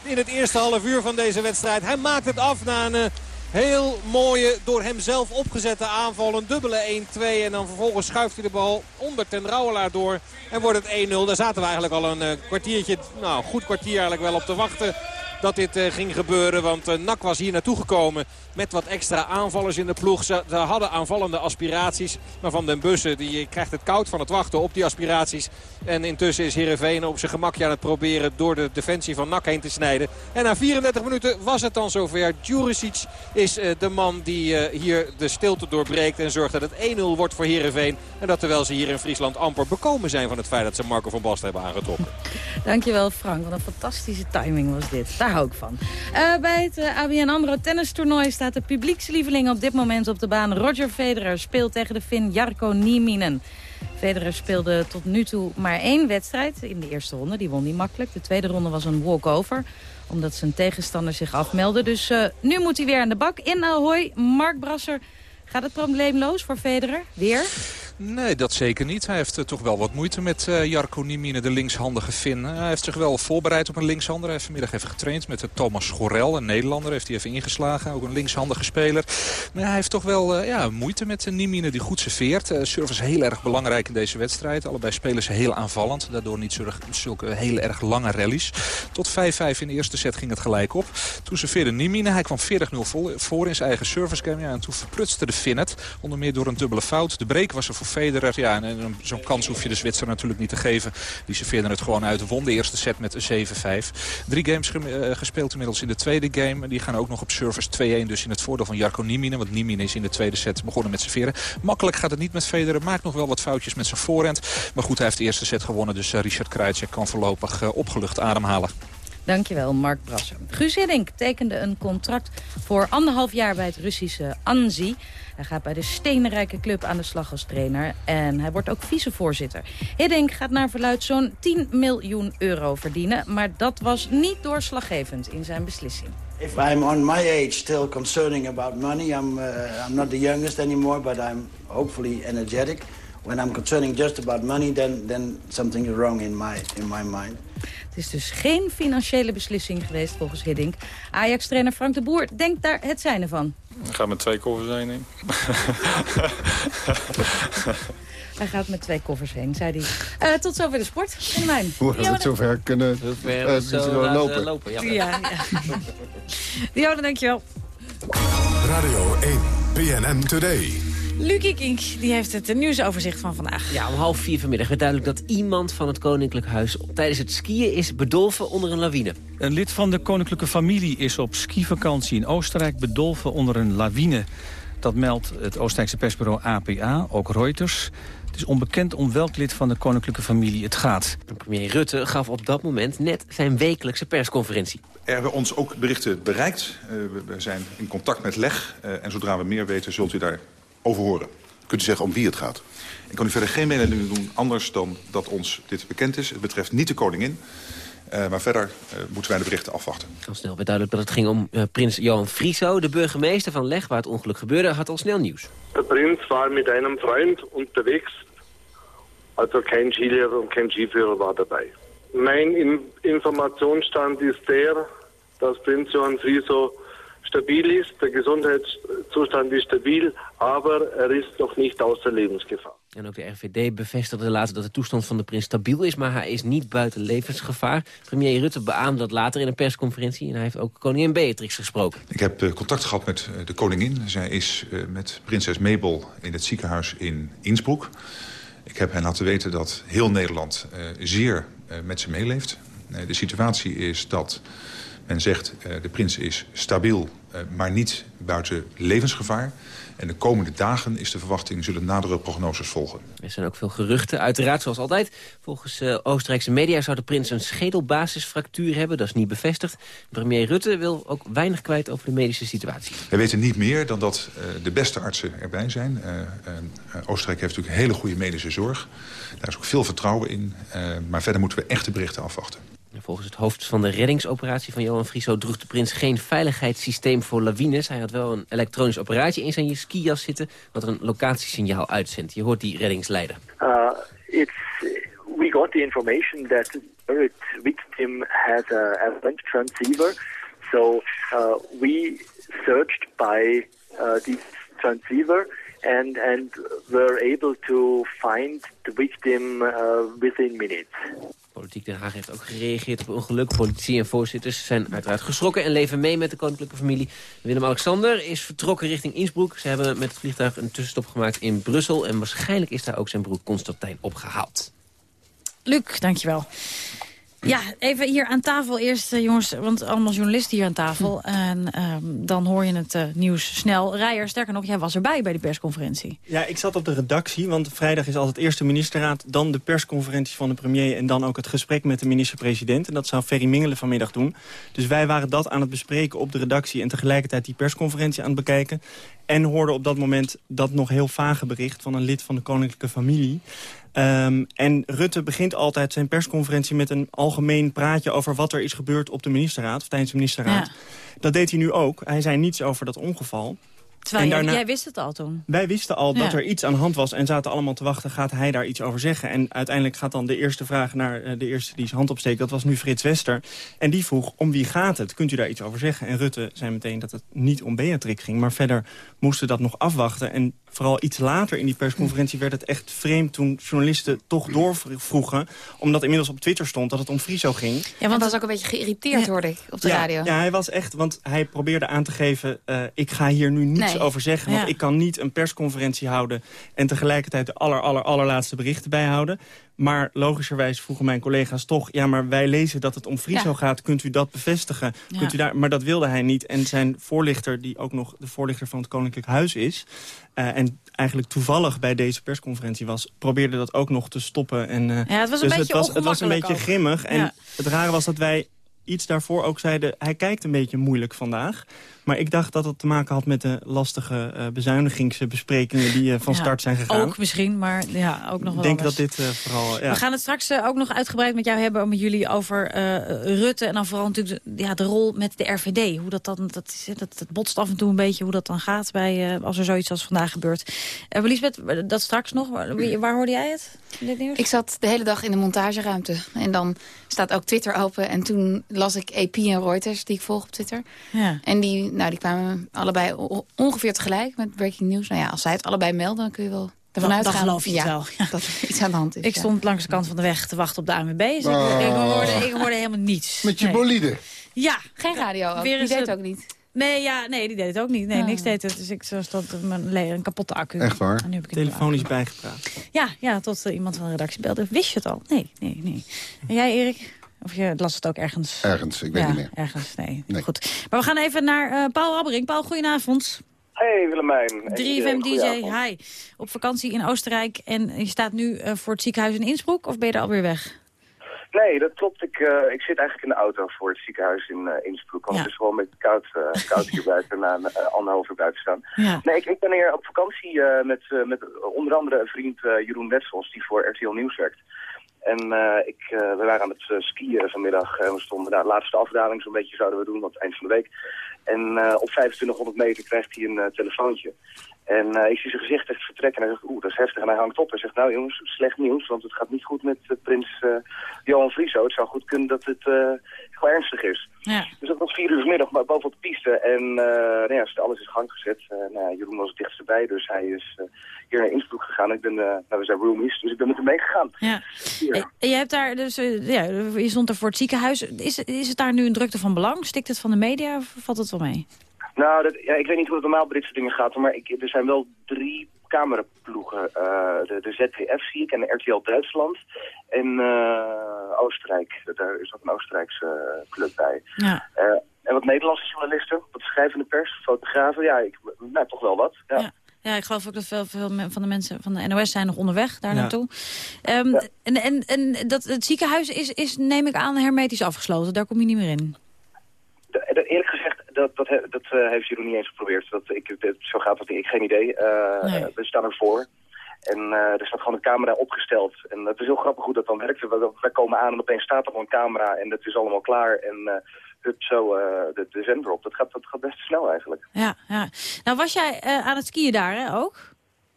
In het eerste half uur van deze wedstrijd. Hij maakt het af na een Heel mooie, door hemzelf opgezette aanval. Een dubbele 1-2. En dan vervolgens schuift hij de bal onder ten Rouwelaar door. En wordt het 1-0. Daar zaten we eigenlijk al een uh, kwartiertje, nou goed kwartier eigenlijk wel op te wachten. Dat dit ging gebeuren. Want NAC was hier naartoe gekomen met wat extra aanvallers in de ploeg. Ze, hadden aanvallende aspiraties. Maar Van den Bussen die krijgt het koud van het wachten op die aspiraties. En intussen is Heerenveen op zijn gemakje aan het proberen door de defensie van NAC heen te snijden. En na 34 minuten was het dan zover. Djuricic is de man die hier de stilte doorbreekt en zorgt dat het 1-0 wordt voor Heerenveen. En dat terwijl ze hier in Friesland amper bekomen zijn van het feit dat ze Marco van Basten hebben aangetrokken. Dankjewel Frank, wat een fantastische timing was dit. Daar hou ik van. Uh, bij het uh, ABN AMRO tennistoernooi staat de publiekslieveling op dit moment op de baan. Roger Federer speelt tegen de Fin Jarko Nieminen. Federer speelde tot nu toe maar één wedstrijd in de eerste ronde. Die won niet makkelijk. De tweede ronde was een walkover omdat zijn tegenstander zich afmeldde. Dus uh, nu moet hij weer aan de bak. In Ahoy, Mark Brasser. Gaat het probleemloos voor Federer? Weer? Nee, dat zeker niet. Hij heeft uh, toch wel wat moeite met uh, Jarko Niemine, de linkshandige Fin. hij heeft zich wel voorbereid op een linkshander. Hij heeft vanmiddag even getraind met uh, Thomas Schorel, een Nederlander. Heeft hij even ingeslagen, ook een linkshandige speler. Maar hij heeft toch wel ja, moeite met Niemine die goed serveert. service heel erg belangrijk in deze wedstrijd. Allebei spelen ze heel aanvallend. Daardoor niet zulke hele erg lange rallies. Tot 5-5 in de eerste set ging het gelijk op. Toen serveerde Niemine. Hij kwam 40-0 voor in zijn eigen service game. En toen verprutste de Fin het. Onder meer door een dubbele fout. De break was er voor Federer. Ja, en, zo'n kans hoef je de Zwitser natuurlijk niet te geven. Die serveerde het gewoon uit. Won de eerste set met 7-5. Drie games gespeeld inmiddels in de tweede game. Die gaan ook nog op service 2-1. Dus in het voordeel van Jarko Niemine. Want Niemine is in de tweede set begonnen met serveren. Makkelijk gaat het niet met Federer. Maakt nog wel wat foutjes met zijn voorhand. Maar goed, hij heeft de eerste set gewonnen. Dus Richard Krajicek kan voorlopig opgelucht ademhalen. Dankjewel, Mark Brasser. Guus Hiddink tekende een contract voor anderhalf jaar bij het Russische ANZI. Hij gaat bij de steenrijke club aan de slag als trainer. En hij wordt ook vicevoorzitter. Hiddink gaat naar verluid zo'n 10 miljoen euro verdienen. Maar dat was niet doorslaggevend in zijn beslissing. If I'm on my age still concerning about money, I'm, uh, I'm not the youngest anymore, but I'm hopefully energetic. When I'm concerning just about money, then, then something is wrong in my, in my mind. Het is dus geen financiële beslissing geweest volgens Hiddink. Ajax-trainer Frank de Boer denkt daar het zijne van. Ik ga met twee koffers heen, Hij gaat met twee koffers heen, zei hij. Uh, tot zover de sport. In mijn. Hoe we het zover kunnen uh, zo lopen. lopen. Ja, ja. ja. Dionne, dankjewel. Radio 1, PNN Today. Lucie Kink die heeft het nieuwsoverzicht van vandaag. Ja, om half vier vanmiddag werd duidelijk dat iemand van het Koninklijk Huis... tijdens het skiën is bedolven onder een lawine. Een lid van de koninklijke familie is op skivakantie in Oostenrijk bedolven onder een lawine. Dat meldt het Oostenrijkse persbureau APA, ook Reuters. Het is onbekend om welk lid van de koninklijke familie het gaat. Premier Rutte gaf op dat moment net zijn wekelijkse persconferentie. Er hebben ons ook berichten bereikt. Uh, we zijn in contact met LEG. Uh, en zodra we meer weten, zult u daar over horen. Kunt u zeggen om wie het gaat? Ik kan u verder geen mededeling doen anders dan dat ons dit bekend is. Het betreft niet de koningin. Uh, maar verder uh, moeten wij de berichten afwachten. Al snel werd duidelijk dat het ging om uh, prins Johan Frieso. De burgemeester van Leg, waar het ongeluk gebeurde, had al snel nieuws. De prins was met een vriend onderwegs. Also geen skilehrer en geen skiführer was daarbij. Mijn in informationsstand is der, dat prins Johan Frieso stabil ist, der Gesundheitszustand ist stabil, aber er is nog niet außer levensgevaar. En ook de RVD bevestigde later dat de toestand van de prins stabiel is... maar hij is niet buiten levensgevaar. Premier Rutte beaamde dat later in een persconferentie... en hij heeft ook koningin Beatrix gesproken. Ik heb uh, contact gehad met uh, de koningin. Zij is uh, met prinses Mabel in het ziekenhuis in Innsbruck. Ik heb hen laten weten dat heel Nederland zeer met ze meeleeft. de situatie is dat men zegt de prins is stabiel, maar niet buiten levensgevaar... En de komende dagen is de verwachting zullen nadere prognoses volgen. Er zijn ook veel geruchten, uiteraard zoals altijd. Volgens uh, Oostenrijkse media zou de prins een schedelbasisfractuur hebben. Dat is niet bevestigd. Premier Rutte wil ook weinig kwijt over de medische situatie. We weten niet meer dan dat uh, de beste artsen erbij zijn. Uh, Oostenrijk heeft natuurlijk hele goede medische zorg. Daar is ook veel vertrouwen in. maar verder moeten we echte berichten afwachten. Volgens het hoofd van de reddingsoperatie van Johan Frieso... droeg de prins geen veiligheidssysteem voor lawines. Hij had wel een elektronisch apparaatje in zijn skijas zitten... wat een locatiesignaal uitzendt. Je hoort die reddingsleider. Uh, it's, we got the information that the victim had a, a transceiver. So uh, we searched by uh, this transceiver... And, and were able to find the victim uh, within minutes. Politiek Den Haag heeft ook gereageerd op ongeluk. Politici en voorzitters zijn uiteraard geschrokken en leven mee met de koninklijke familie. Willem-Alexander is vertrokken richting Innsbruck. Ze hebben met het vliegtuig een tussenstop gemaakt in Brussel. En waarschijnlijk is daar ook zijn broer Constantijn opgehaald. Luc, dankjewel. Ja, even hier aan tafel eerst, eh, jongens, want allemaal journalisten hier aan tafel. En ehm, dan hoor je het eh, nieuws snel. Rijer, sterker nog, jij was erbij bij die persconferentie. Ja, ik zat op de redactie, want vrijdag is altijd eerst de ministerraad... dan de persconferentie van de premier en dan ook het gesprek met de minister-president. En dat zou Ferry Mingelen vanmiddag doen. Dus wij waren dat aan het bespreken op de redactie... en tegelijkertijd die persconferentie aan het bekijken. En hoorden op dat moment dat nog heel vage bericht van een lid van de koninklijke familie... Um, en Rutte begint altijd zijn persconferentie met een algemeen praatje... over wat er is gebeurd op de ministerraad, of tijdens de ministerraad. Ja. Dat deed hij nu ook. Hij zei niets over dat ongeval. Terwijl jij, jij, wist het al toen? Wij wisten al ja. dat er iets aan de hand was en zaten allemaal te wachten... gaat hij daar iets over zeggen? En uiteindelijk gaat dan de eerste vraag naar uh, de eerste die zijn hand opsteekt. Dat was nu Frits Wester. En die vroeg, om wie gaat het? Kunt u daar iets over zeggen? En Rutte zei meteen dat het niet om Beatrix ging. Maar verder moesten dat nog afwachten. En vooral iets later in die persconferentie werd het echt vreemd... toen journalisten toch doorvroegen. Omdat inmiddels op Twitter stond dat het om Friso ging. Ja, want dat was ook een beetje geïrriteerd, ja. hoorde ik, op de ja, radio. Ja, hij was echt, want hij probeerde aan te geven... Uh, ik ga hier nu niets nee. over zeggen. Want ja. ik kan niet een persconferentie houden... en tegelijkertijd de aller, aller, allerlaatste berichten bijhouden. Maar logischerwijs vroegen mijn collega's toch... ja, maar wij lezen dat het om Friso ja. gaat. Kunt u dat bevestigen? Ja. Kunt u daar... Maar dat wilde hij niet. En zijn voorlichter, die ook nog de voorlichter van het Koninklijk Huis is... Uh, en eigenlijk toevallig bij deze persconferentie was... probeerde dat ook nog te stoppen. En, uh, ja, het was een dus beetje het was, het was een beetje ook. grimmig. En ja. het rare was dat wij iets daarvoor ook zeiden... hij kijkt een beetje moeilijk vandaag. Maar ik dacht dat het te maken had met de lastige uh, bezuinigingsbesprekingen... die uh, van ja, start zijn gegaan. Ook misschien, maar ja, ook nog wel Ik denk anders. dat dit uh, vooral... Ja. We gaan het straks ook nog uitgebreid met jou hebben... met jullie over Rutte en dan vooral natuurlijk de, ja, de rol met de RVD. Hoe dat dan, dat, dat, dat botst af en toe een beetje hoe dat dan gaat... Bij, als er zoiets als vandaag gebeurt. Uh, Lisbeth, dat straks nog. Waar, waar hoorde jij het? Dit nieuws? Ik zat de hele dag in de montageruimte. En dan staat ook Twitter open. En toen las ik AP en Reuters, die ik volg op Twitter. Ja. En die, nou, die kwamen allebei ongeveer tegelijk met breaking news. Nou ja, als zij het allebei melden, dan kun je wel ervan dan, uitgaan. Dan geloof je ja, het wel. Ja. Dat er iets aan de hand is. Ik ja. stond langs de kant van de weg te wachten op de. Dus oh. ik, ik, hoorde, ik hoorde helemaal niets. Met je nee. bolide? Ja. Geen radio ook. Weer die deed het... ook niet. Nee, ja, nee, die deed het ook niet. Nee, Ah. niks deed het. Dus ik stond een, een kapotte accu. Echt waar? En nu heb ik Telefonisch bijgepraat. Ja, ja, tot uh, iemand van de redactie belde. Wist je het al? Nee, nee, nee. En jij, Erik? Of je las het ook ergens? Ergens, ik weet ja, niet meer. ergens, nee. nee. Goed. Maar we gaan even naar uh, Paul Rabbering. Paul, goedenavond. Hey Willemijn. 3FM DJ, hi. Op vakantie in Oostenrijk en je staat nu uh, voor het ziekenhuis in Innsbruck of ben je er alweer weg? Nee, dat klopt. Ik, uh, ik zit eigenlijk in de auto voor het ziekenhuis in uh, Innsbruck. Want Ja. het is wel een beetje koud, uh, koud hier buiten na een anderhalf uur buiten staan. Ja. Nee, ik, ik ben hier op vakantie met, met onder andere een vriend Jeroen Wetsels, die voor RTL Nieuws werkt. En ik, we waren aan het skiën vanmiddag. en we stonden daar de laatste afdaling zo'n beetje zouden we doen, want eind van de week. En op 2500 meter krijgt hij een telefoontje. En uh, ik zie zijn gezicht echt vertrekken en hij zegt, oeh, dat is heftig. En hij hangt op en zegt, nou jongens, slecht nieuws, want het gaat niet goed met uh, prins uh, Johan Frieso. Het zou goed kunnen dat het gewoon ernstig is. Ja. Dus dat was vier uur middag, maar boven op de piste. En nou ja, alles is gang gezet. nou, Jeroen was het dichtst bij, dus hij is hier naar Innsbruck gegaan. Ik ben, nou, we zijn roomies, dus ik ben met hem meegegaan. Ja. En je hebt daar dus, ja, je stond er voor het ziekenhuis. Is, is het daar nu een drukte van belang? Stikt het van de media of valt het wel mee? Nou, dat, ja, ik weet niet hoe het normaal bij dit soort dingen gaat, maar ik, er zijn wel drie cameraploegen. Uh, de, de ZDF zie ik en de RTL Duitsland en uh, Oostenrijk. Daar is ook een Oostenrijkse uh, club bij. Ja. en wat Nederlandse journalisten, wat schrijvende pers, fotografen, ja, ik, nou, toch wel wat. Ja. ja. Ja, ik geloof ook dat veel, veel van de mensen van de NOS zijn nog onderweg daar ja. naartoe. Um, ja. En, en, en dat, het ziekenhuis is, is, neem ik aan, hermetisch afgesloten. Daar kom je niet meer in. De, de, eerlijk gezegd, dat, dat, dat uh, heeft Jeroen niet eens geprobeerd. Dat, ik, dat, zo gaat dat niet. Ik geen idee. Uh, nee. We staan ervoor. En uh, er staat gewoon een camera opgesteld. En het is heel grappig hoe dat dan werkt. We, we komen aan en opeens staat er gewoon een camera en het is allemaal klaar. En hup, zo de, de zender op. Dat gaat, dat gaat best snel eigenlijk. Ja, ja. Nou was jij aan het skiën daar hè, ook?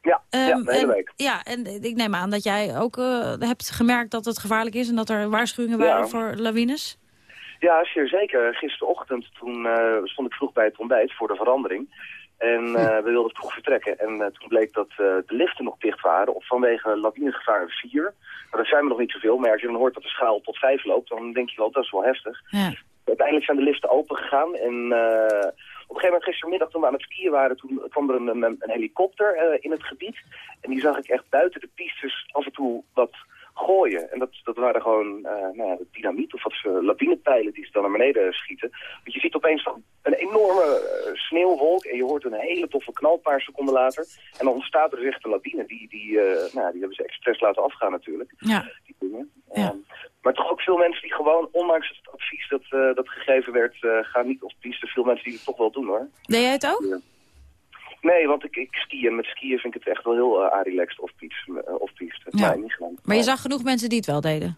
Ja, um, ja, de hele en, week. Ja, en ik neem aan dat jij ook hebt gemerkt dat het gevaarlijk is... en dat er waarschuwingen waren ja. voor lawines? Ja, zeer zeker. Gisterochtend toen uh, stond ik vroeg bij het ontbijt voor de verandering. En uh, we wilden vroeg vertrekken. En uh, toen bleek dat de liften nog dicht waren of vanwege lawinegevaar 4. Maar dat zijn we nog niet zoveel. Maar als je dan hoort dat de schaal tot 5 loopt, dan denk je wel, dat is wel heftig. Ja. Uiteindelijk zijn de liften open gegaan. En op een gegeven moment gistermiddag toen we aan het skiën waren, toen kwam er een, een, een helikopter in het gebied. En die zag ik echt buiten de pistes af en toe wat gooien. En dat, dat waren gewoon uh, nou ja, dynamiet of wat uh, lawinepijlen die ze dan naar beneden schieten. Want je ziet opeens een enorme uh, sneeuwwolk en je hoort een hele toffe knal een paar seconden later. En dan ontstaat er dus echt een lawine. Die, die, nou, die hebben ze expres laten afgaan natuurlijk. Ja. Die dingen. Ja. Um, maar toch ook veel mensen die gewoon, ondanks het advies dat, dat gegeven werd, gaan niet op piste. Veel mensen die het toch wel doen hoor. Deed jij het ook? Ja. Nee, want ik, ik ski en met skiën vind ik het echt wel heel uh, relaxed off-piste. Uh, off. Ja. Niet. Maar je zag genoeg mensen die het wel deden?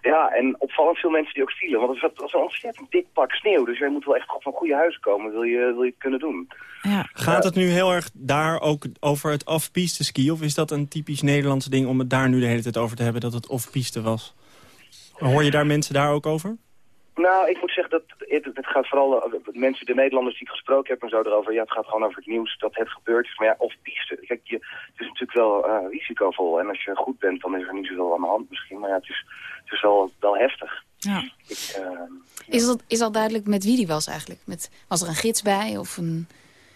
Ja, en opvallend veel mensen die ook vielen. Want het was een ontzettend dik pak sneeuw. Dus jij moet wel echt van goede huizen komen, wil je, wil je het kunnen doen. Ja. Gaat het nu heel erg daar ook over het off-piste skiën? Of is dat een typisch Nederlands ding om het daar nu de hele tijd over te hebben, dat het off-piste was? Hoor je daar mensen daar ook over? Nou, ik moet zeggen dat het, het gaat vooral, uh, mensen, de Nederlanders die ik gesproken heb en zo erover, ja, het gaat gewoon over het nieuws dat het gebeurd is. Maar ja, of piste. Kijk, je, het is natuurlijk wel uh, risicovol. En als je goed bent, dan is er niet zoveel aan de hand misschien. Maar ja, het is, het is wel, wel heftig. Ja. Ik, uh, is, dat, is al duidelijk met wie die was eigenlijk? Met, was er een gids bij of een...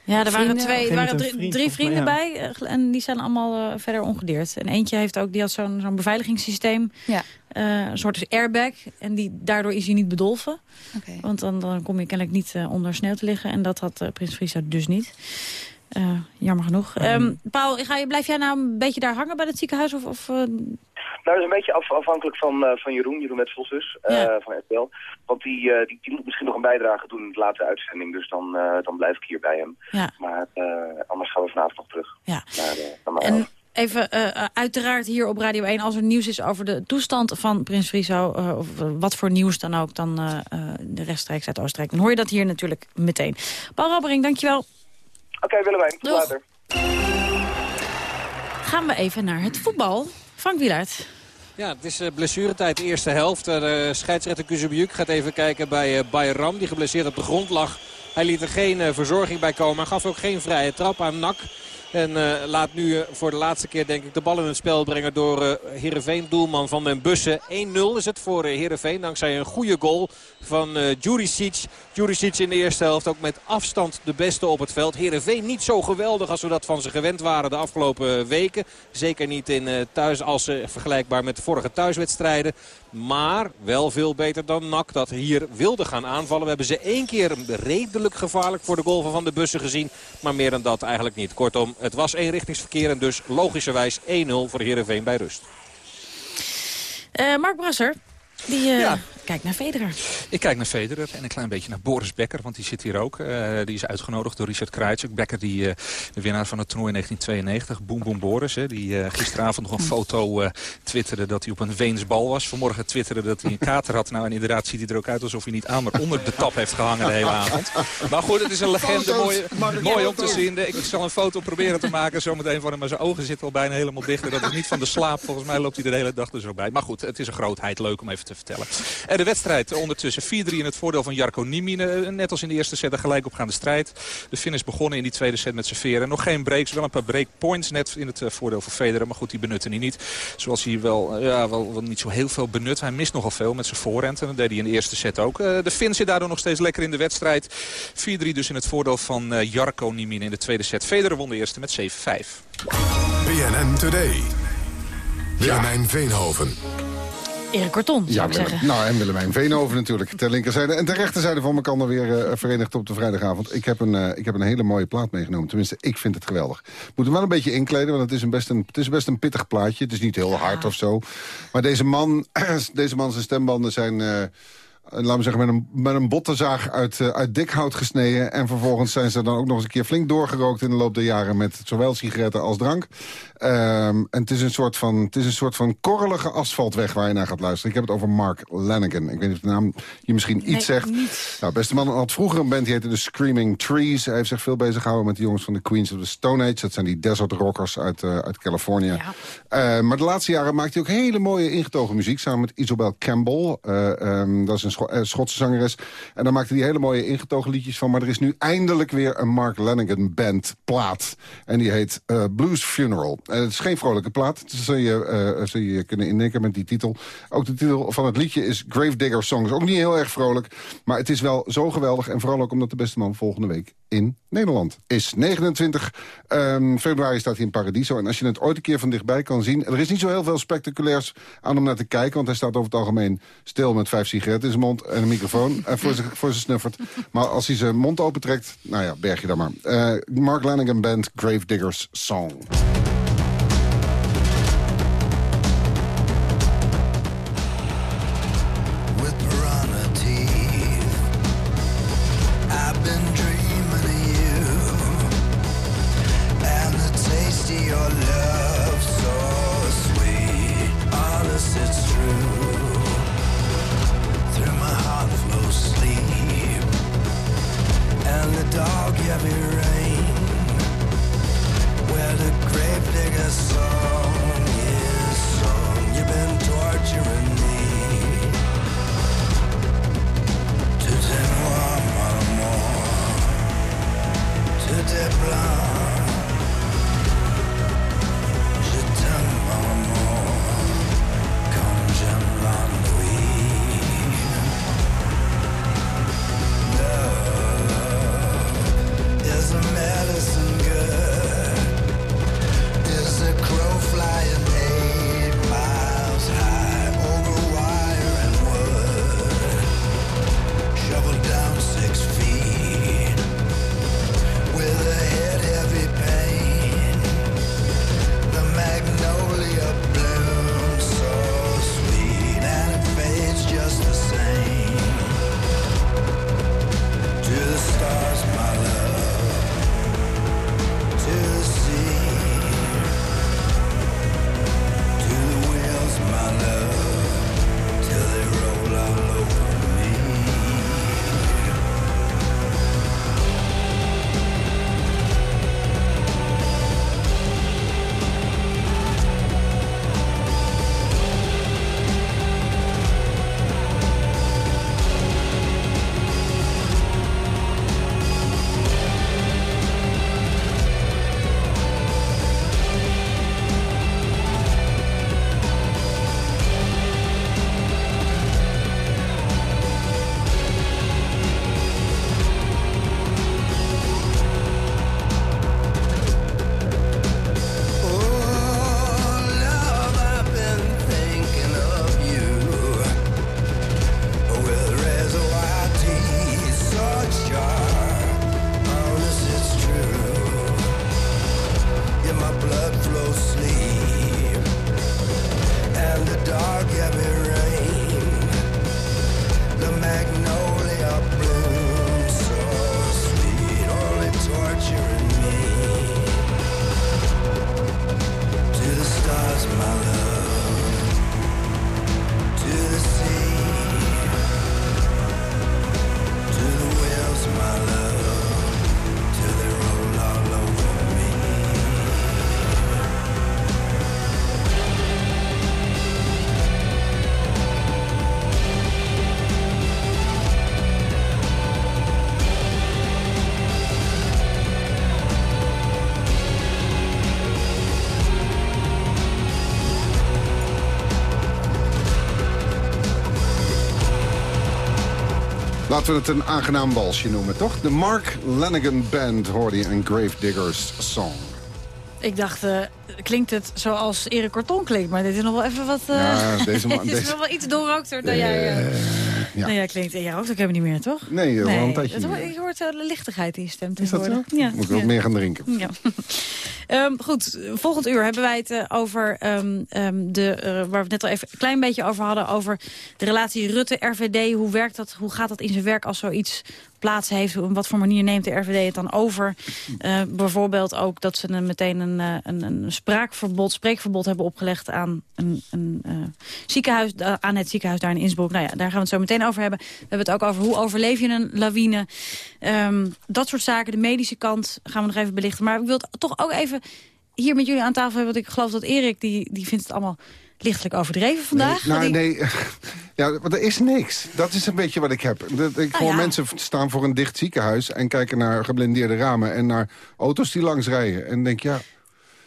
Ja, er waren, twee, er waren drie, vriend, drie vrienden ja. bij eh, en die zijn allemaal eh, verder ongedeerd. En eentje heeft ook, die had zo'n zo'n beveiligingssysteem, Ja. eh, een soort airbag. En die, daardoor is hij niet bedolven. Oké. Want dan, dan kom je kennelijk niet onder sneeuw te liggen. En dat had Prins Friso dus niet. Eh, jammer genoeg. Ehm, Paul, ga je, blijf jij nou een beetje daar hangen bij het ziekenhuis? Of, of, eh, Nou, dat is een beetje af, afhankelijk van, uh, van Jeroen, Jeroen Metsels uh, Ja. van RTL. Want die, uh, die, die moet misschien nog een bijdrage doen in de laatste uitzending. Dus dan, uh, dan blijf ik hier bij hem. Ja. Maar uh, anders gaan we vanavond nog terug. Ja. Naar, uh, naar En even uh, uiteraard hier op Radio 1, als er nieuws is over de toestand van Prins Friso... Uh, of uh, wat voor nieuws dan ook, dan uh, uh, de rechtstreeks uit Oostenrijk... dan hoor je dat hier natuurlijk meteen. Paul Rabbering, dankjewel. Oké, okay, Willemijn, tot Doeg. later. Gaan we even naar het voetbal. Frank Wielaert. Ja, het is uh, blessuretijd, de eerste helft. Uh, de scheidsrechter Kuzubiuk gaat even kijken bij uh, Bayram, die geblesseerd op de grond lag. Hij liet er geen verzorging bij komen. Hij gaf ook geen vrije trap aan Nak. En uh, laat nu uh, voor de laatste keer denk ik de bal in het spel brengen door uh, Heerenveen. Doelman van den Bussen. 1-0 is het voor uh, Heerenveen. Dankzij een goede goal van uh, Juricic. Juricic in de eerste helft ook met afstand de beste op het veld. Heerenveen niet zo geweldig als we dat van ze gewend waren de afgelopen weken. Zeker niet in thuis als uh, vergelijkbaar met vorige thuiswedstrijden. Maar wel veel beter dan NAC dat hier wilde gaan aanvallen. We hebben ze één keer redelijk gevaarlijk voor de goal van Van de Bussen gezien. Maar meer dan dat eigenlijk niet. Kortom, het was eenrichtingsverkeer en dus logischerwijs 1-0 voor Heerenveen bij rust. Uh, Mark Brasser, die uh, Ja. Kijkt naar Federer. Ik kijk naar Federer en een klein beetje naar Boris Becker, want die zit hier ook. Uh, die is uitgenodigd door Richard Krajcek. Becker, die, uh, de winnaar van het toernooi 1992. Boem Boem Boris, hè, die uh, gisteravond nog een foto uh, twitterde dat hij op een Weensbal was. Vanmorgen twitterde dat hij een kater had. Nou, en inderdaad ziet hij er ook uit alsof hij niet aan, maar onder de tap heeft gehangen de hele avond. Maar goed, het is een legende. Mooi, mooi om te zien. Ik zal een foto proberen te maken zometeen van hem. Maar zijn ogen zitten al bijna helemaal dicht. En dat is niet van de slaap. Volgens mij loopt hij er de hele dag er zo bij. Maar goed, het is een grootheid. Leuk om even te vertellen. En de wedstrijd ondertussen 4-3 in het voordeel van Jarko Niemine. Net als in de eerste set een gelijk opgaande strijd. De Finn is begonnen in die tweede set met serveren. Nog geen breaks, wel een paar breakpoints net in het eh, voordeel van Federer. Maar goed, die benutte hij niet. Zoals hij wel, eh, ja, wel, wel niet zo heel veel benut. Hij mist nogal veel met zijn voorhand. En dat deed hij in de eerste set ook. Eh, de Finn zit daardoor nog steeds lekker in de wedstrijd. 4-3 dus in het voordeel van eh, Jarko Niemine in de tweede set. Federer won de eerste met 7-5. BNN Today. Willemijn Veenhoven. Erik Korton, zou Ja, ik Willem, zeggen. nou en Willemijn Veenhoven natuurlijk. Ter linkerzijde en ter rechterzijde van elkaar weer eh, verenigd op de vrijdagavond. Ik heb, een, eh, ik heb een hele mooie plaat meegenomen. Tenminste, ik vind het geweldig. Moet hem wel een beetje inkleden, want het is, een best, een, het is best een pittig plaatje. Het is niet heel hard of zo. Maar deze man, deze man zijn stembanden zijn... eh, laten we zeggen, met een, met een bottenzaag uit, uh, uit dikhout gesneden. En vervolgens zijn ze dan ook nog eens een keer flink doorgerookt... in de loop der jaren met zowel sigaretten als drank. Um, en het is, een soort van, het is een soort van korrelige asfaltweg waar je naar gaat luisteren. Ik heb het over Mark Lanigan. Ik weet niet of de naam je misschien iets Nee, zegt. Nou, beste man had vroeger een band die heette The Screaming Trees. Hij heeft zich veel bezig gehouden met de jongens van de Queens of the Stone Age. Dat zijn die desert rockers uit, uh, uit Californië. Uh, maar de laatste jaren maakt hij ook hele mooie ingetogen muziek... samen met Isobel Campbell. Uh, um, dat is een Scho Schotse zangeres. En daar maakte hij hele mooie ingetogen liedjes van. Maar er is nu eindelijk weer een Mark Lanigan band plaat. En die heet Blues Funeral. En het is geen vrolijke plaat. Dat zul je, zul je kunnen indenken met die titel. Ook de titel van het liedje is Gravedigger Songs. Ook niet heel erg vrolijk. Maar het is wel zo geweldig. En vooral ook omdat de beste man volgende week in Nederland is. 29 um, ehm, februari staat hij in Paradiso. En als je het ooit een keer van dichtbij kan zien... er is niet zo heel veel spectaculairs aan om naar te kijken... want hij staat over het algemeen stil met vijf sigaretten in zijn mond... en een microfoon uh, voor, zijn, voor zijn snuffert. Maar als hij zijn mond opentrekt, nou ja, berg je dan maar. Uh, Mark Lanigan Band, Gravediggers Song. Laten we het een aangenaam walsje noemen, toch? De Mark Lanigan Band hoorde je een Gravediggers Song. Ik dacht, uh, klinkt het zoals Erik Corton klinkt, maar dit is nog wel even wat... Uh, ja, deze man... dit is nog wel iets doorrookter dan jij... Uh, ja. Nou, jij klinkt... Jij rookt ook helemaal niet meer, toch? Nee, nee. een tijdje Je hoort de lichtigheid in je stem Is dat zo? Ja. Moet ik wel meer gaan drinken. Ja. Um, goed, volgend uur hebben wij het over um, um, de... waar we het net al even een klein beetje over hadden... over de relatie Rutte-RVD. Hoe werkt dat? Hoe gaat dat in zijn werk als zoiets plaats heeft. Op wat voor manier neemt de RVD het dan over? Uh, bijvoorbeeld ook dat ze een, meteen een, eh, een, een, spraakverbod, spreekverbod hebben opgelegd aan, een, een uh, ziekenhuis, aan het ziekenhuis daar in Innsbruck. Nou ja, daar gaan we het zo meteen over hebben. We hebben het ook over hoe overleef je een lawine. Um, dat soort zaken, de medische kant gaan we nog even belichten. Maar ik wil toch ook even hier met jullie aan tafel hebben. Want ik geloof dat Erik, die, die vindt het allemaal lichtelijk overdreven vandaag. Nee, nou, Die- nee. Ja, want er is niks. Dat is een beetje wat ik heb. Dat, ik hoor ja. mensen staan voor een dicht ziekenhuis... en kijken naar geblindeerde ramen en naar auto's die langs rijden. En denk, ja...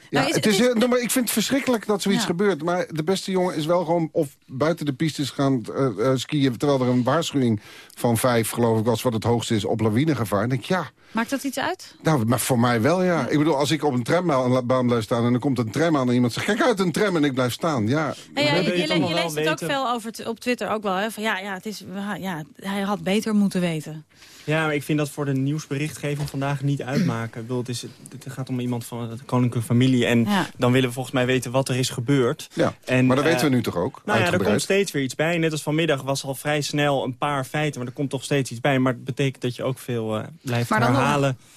Ja, Nou, is- het het is, eh, nou, maar ik vind het verschrikkelijk dat zoiets Ja. gebeurt. Maar de beste jongen is wel gewoon of buiten de pistes gaan eh, skiën... terwijl er een waarschuwing van vijf, geloof ik, was wat het hoogste is... op lawinegevaar. En denk ja, Maakt dat iets uit? nou, maar voor mij wel, ja. Ik bedoel, als ik op een trambaan blijf staan... en er komt een tram aan en iemand zegt... kijk uit, een tram en ik blijf staan. Ja, Hey, ja, dan je, leest het ook veel over op Twitter ook wel. Hè? Van, ja, ja, het is, ja, hij had beter moeten weten. Ja, maar ik vind dat voor de nieuwsberichtgeving vandaag niet uitmaken. Ik bedoel, het, is, het gaat om iemand van de koninklijke familie. En Ja. dan willen we volgens mij weten wat er is gebeurd. Ja, en, maar dat eh, weten we nu toch ook? Nou ja, er komt steeds weer iets bij. Net als vanmiddag was al vrij snel een paar feiten. Maar er komt toch steeds iets bij. Maar het betekent dat je ook veel eh, blijft Maar dan,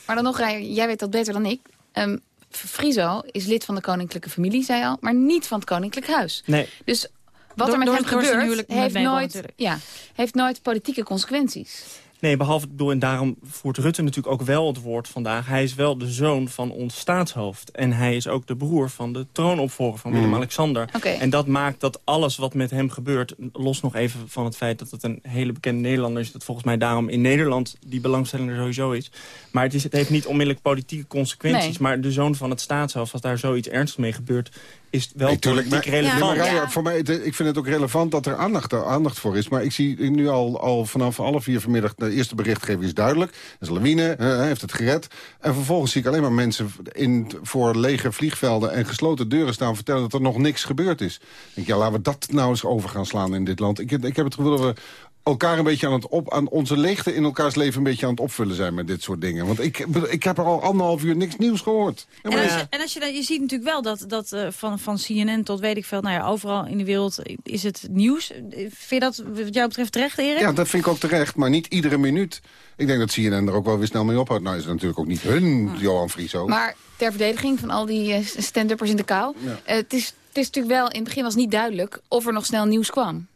maar dan nog, Rij, jij weet dat beter dan ik. Ehm Friso is lid van de koninklijke familie, zei je al, maar niet van het koninklijk huis. Nee. Dus wat Door- er met door- hem gebeurt, heeft nooit, ja, heeft nooit politieke consequenties. Nee, behalve, bedoel, en daarom voert Rutte natuurlijk ook wel het woord vandaag. Hij is wel de zoon van ons staatshoofd. En hij is ook de broer van de troonopvolger van Willem-Alexander. Oké. En dat maakt dat alles wat met hem gebeurt... los nog even van het feit dat het een hele bekende Nederlander is... dat volgens mij daarom in Nederland die belangstelling er sowieso is. Maar het, is, het heeft niet onmiddellijk politieke consequenties. Nee. Maar de zoon van het staatshoofd, als daar zoiets ernstigs mee gebeurt... is wel Nee, tuurlijk, politiek maar, relevant. maar Raya, voor mij, ik vind het ook relevant dat er aandacht, aandacht voor is. Maar ik zie nu al, al vanaf alle vier vanmiddag... de eerste berichtgeving is duidelijk. Dat is lawine, hij heeft het gered. En vervolgens zie ik alleen maar mensen in, voor lege vliegvelden... en gesloten deuren staan vertellen dat er nog niks gebeurd is. Ik denk, ja, laten we dat nou eens over gaan slaan in dit land. Ik, ik heb het gevoel dat we elkaar een beetje aan het op... aan onze leegte in elkaars leven een beetje aan het opvullen zijn met dit soort dingen. Want ik, ik heb er al anderhalf uur niks nieuws gehoord. Ja, En als, je, en als je, dan- je ziet natuurlijk wel dat, dat eh, van, van CNN tot weet ik veel, nou ja, overal in de wereld is het nieuws. Vind je dat wat jou betreft terecht, Erik? Ja, dat vind ik ook terecht, maar niet iedere minuut. Ik denk dat CNN er ook wel weer snel mee ophoudt. Nou is het natuurlijk ook niet hun Johan Frieso. Maar ter verdediging van al die eh, stand-uppers in de kou... Ja. eh, het, is, het is natuurlijk wel, in het begin was niet duidelijk... of er nog snel nieuws kwam.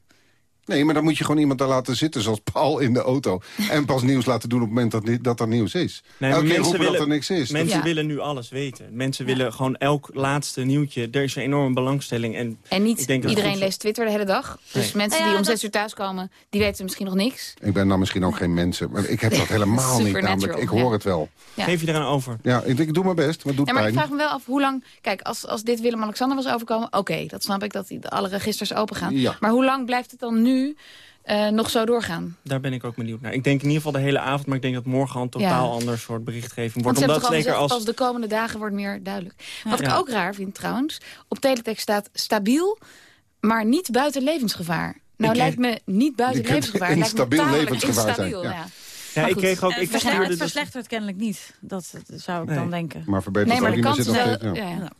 Nee, maar dan moet je gewoon iemand daar laten zitten, zoals Paul in de auto. En pas nieuws laten doen op het moment dat, dat er nieuws is. Nee, Elke mensen roepen dat willen, er niks is. Mensen willen nu alles weten. Mensen willen gewoon elk laatste nieuwtje. Er is een enorme belangstelling. En, En niet ik denk iedereen leest Twitter de hele dag. Dus Nee. mensen Ja, die om zes uur thuiskomen, die weten misschien nog niks. Ik ben dan misschien ook geen mensen. Maar ik heb dat helemaal niet namelijk. Ik hoor ja. het wel. Ja. Geef je eraan over. Ja, ik, ik doe mijn best, maar het doet Ja, maar ik vraag me wel af hoe lang... Kijk, als, als dit Willem-Alexander was overkomen... Oké, dat snap ik, dat die- alle registers open gaan. Ja. Maar hoe lang blijft het dan nu eh, nog zo doorgaan? Daar ben ik ook benieuwd naar. Ik denk in ieder geval de hele avond, maar ik denk dat morgen een totaal Ja. ander soort berichtgeving Want wordt. Omdat zeker gezegd, als... de komende dagen wordt meer duidelijk. Wat ik Ja. ook raar vind trouwens, op teletext staat stabiel, maar niet buiten levensgevaar. Nou Ik lijkt me niet buiten levensgevaar. lijkt me levensgevaar instabiel, zijn, ja. ja. Ik kreeg ook... Ik het dus... verslechtert kennelijk niet. Dat, dat zou ik Nee. dan denken. Maar verbetert Nee, maar ook de niet, kans is wel... ja, ja.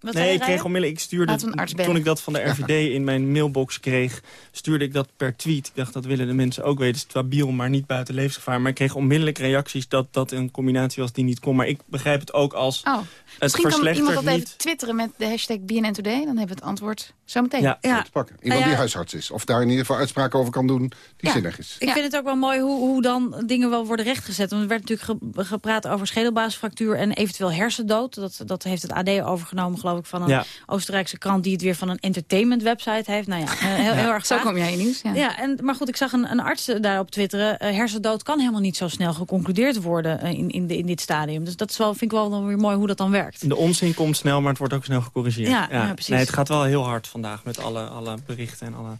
Wat nee, ik kreeg onmiddellijk, ik stuurde, toen ik dat van de RVD in mijn mailbox kreeg, stuurde ik dat per tweet. Ik dacht, dat willen de mensen ook weten. Stabiel, maar niet buiten levensgevaar. Maar ik kreeg onmiddellijk reacties dat dat een combinatie was die niet kon. Maar ik begrijp het ook als Oh, het misschien kan iemand dat niet. even twitteren met de hashtag BNN Today. Dan hebben we het antwoord zo meteen. Ja. Ja. Te pakken. Iemand Ja. die huisarts is. Of daar in ieder geval uitspraken over kan doen die Ja. zinnig is. Ik vind het ook wel mooi hoe, hoe dan dingen wel worden rechtgezet. Want er werd natuurlijk ge- gepraat over schedelbasisfractuur en eventueel hersendood. Dat, dat heeft het AD overgenomen, geloof ik, van een Ja. Oostenrijkse krant... die het weer van een entertainment website heeft. Nou ja, eh, heel, heel erg Zo kom jij in nieuws. Ja. Ja, en, maar goed, ik zag een, een arts daarop twitteren. eh, hersendood kan helemaal niet zo snel geconcludeerd worden eh, in, in, de, in dit stadium. Dus dat is wel, vind ik wel dan weer mooi hoe dat dan werkt. De onzin komt snel, maar het wordt ook snel gecorrigeerd. Ja, ja, precies. Nee, het gaat wel heel hard vandaag met alle, alle berichten en alle...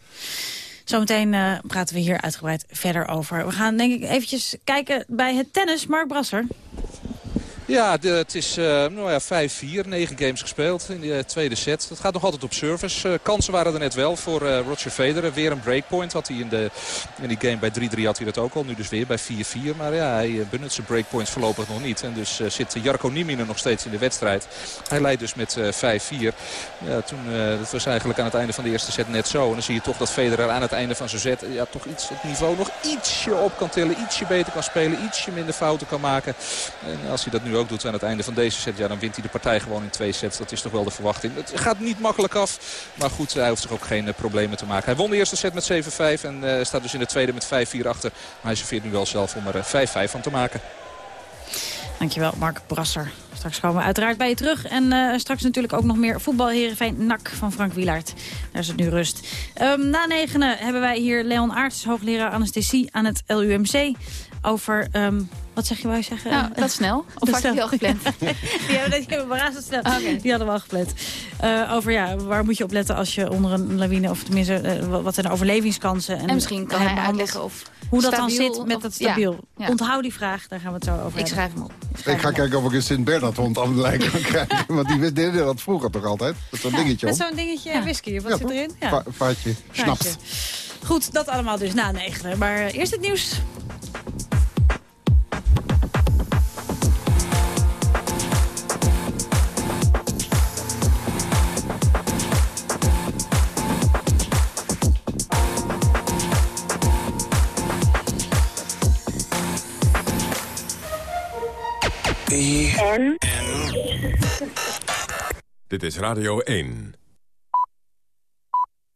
Zometeen eh, praten we hier uitgebreid verder over. We gaan denk ik eventjes kijken bij het tennis. Mark Brasser. Ja, het is eh, nou ja, 5-4, 9 games gespeeld in de eh, tweede set. Het gaat nog altijd op service. Eh, kansen waren er net wel voor Roger Federer. Weer een breakpoint had hij in, de, in die game bij 3-3 had hij dat ook al. Nu dus weer bij 4-4. Maar ja, hij benut zijn breakpoints voorlopig nog niet. En dus zit Jarko Nieminen nog steeds in de wedstrijd. Hij leidt dus met eh 5-4. Ja, toen, dat was eigenlijk aan het einde van de eerste set net zo. En dan zie je toch dat Federer aan het einde van zijn set... Ja, toch iets, het niveau nog ietsje op kan tillen. Ietsje beter kan spelen. Ietsje minder fouten kan maken. En als hij dat nu ook doet aan het einde van deze set... Ja, dan wint hij de partij gewoon in twee sets. Dat is toch wel de verwachting. Het gaat niet makkelijk af. Maar goed, hij hoeft zich ook geen eh, problemen te maken. Hij won de eerste set met 7-5. En eh, staat dus in de tweede met 5-4 achter. Maar hij serveert nu wel zelf om er eh, 5-5 van te maken. Dankjewel, Mark Brasser. Straks komen we uiteraard bij je terug. En straks natuurlijk ook nog meer voetbal Heerenveen NAC van Frank Wielaert. Daar is het nu rust. Um, na negenen hebben wij hier Leon Aarts, hoogleraar anesthesie aan het LUMC. Over, um, wat zeg je, wou je zeggen? Nou, dat snel. Of had je die al gepland? die hebben, die hebben we snel. Okay. Die hadden we al gepland. Uh, over, ja, waar moet je op letten als je onder een lawine... of tenminste, uh, wat zijn de overlevingskansen? En, en misschien kan hij uitleggen of hoe dat dan zit met dat stabiel. Ja, ja. Onthoud die vraag, daar gaan we het zo over Ik hebben. schrijf hem op. Ik, ik ga kijken of ik een Sint-Bernard-hond aan de lijn kan krijgen. Want die wist deden dat vroeger toch altijd? Met zo'n dingetje Met zo'n dingetje whisky, wat zit erin? Ja. Va vaatje, snapt. Goed, dat allemaal dus na negen. Maar uh, eerst het nieuws. Dit is Radio 1.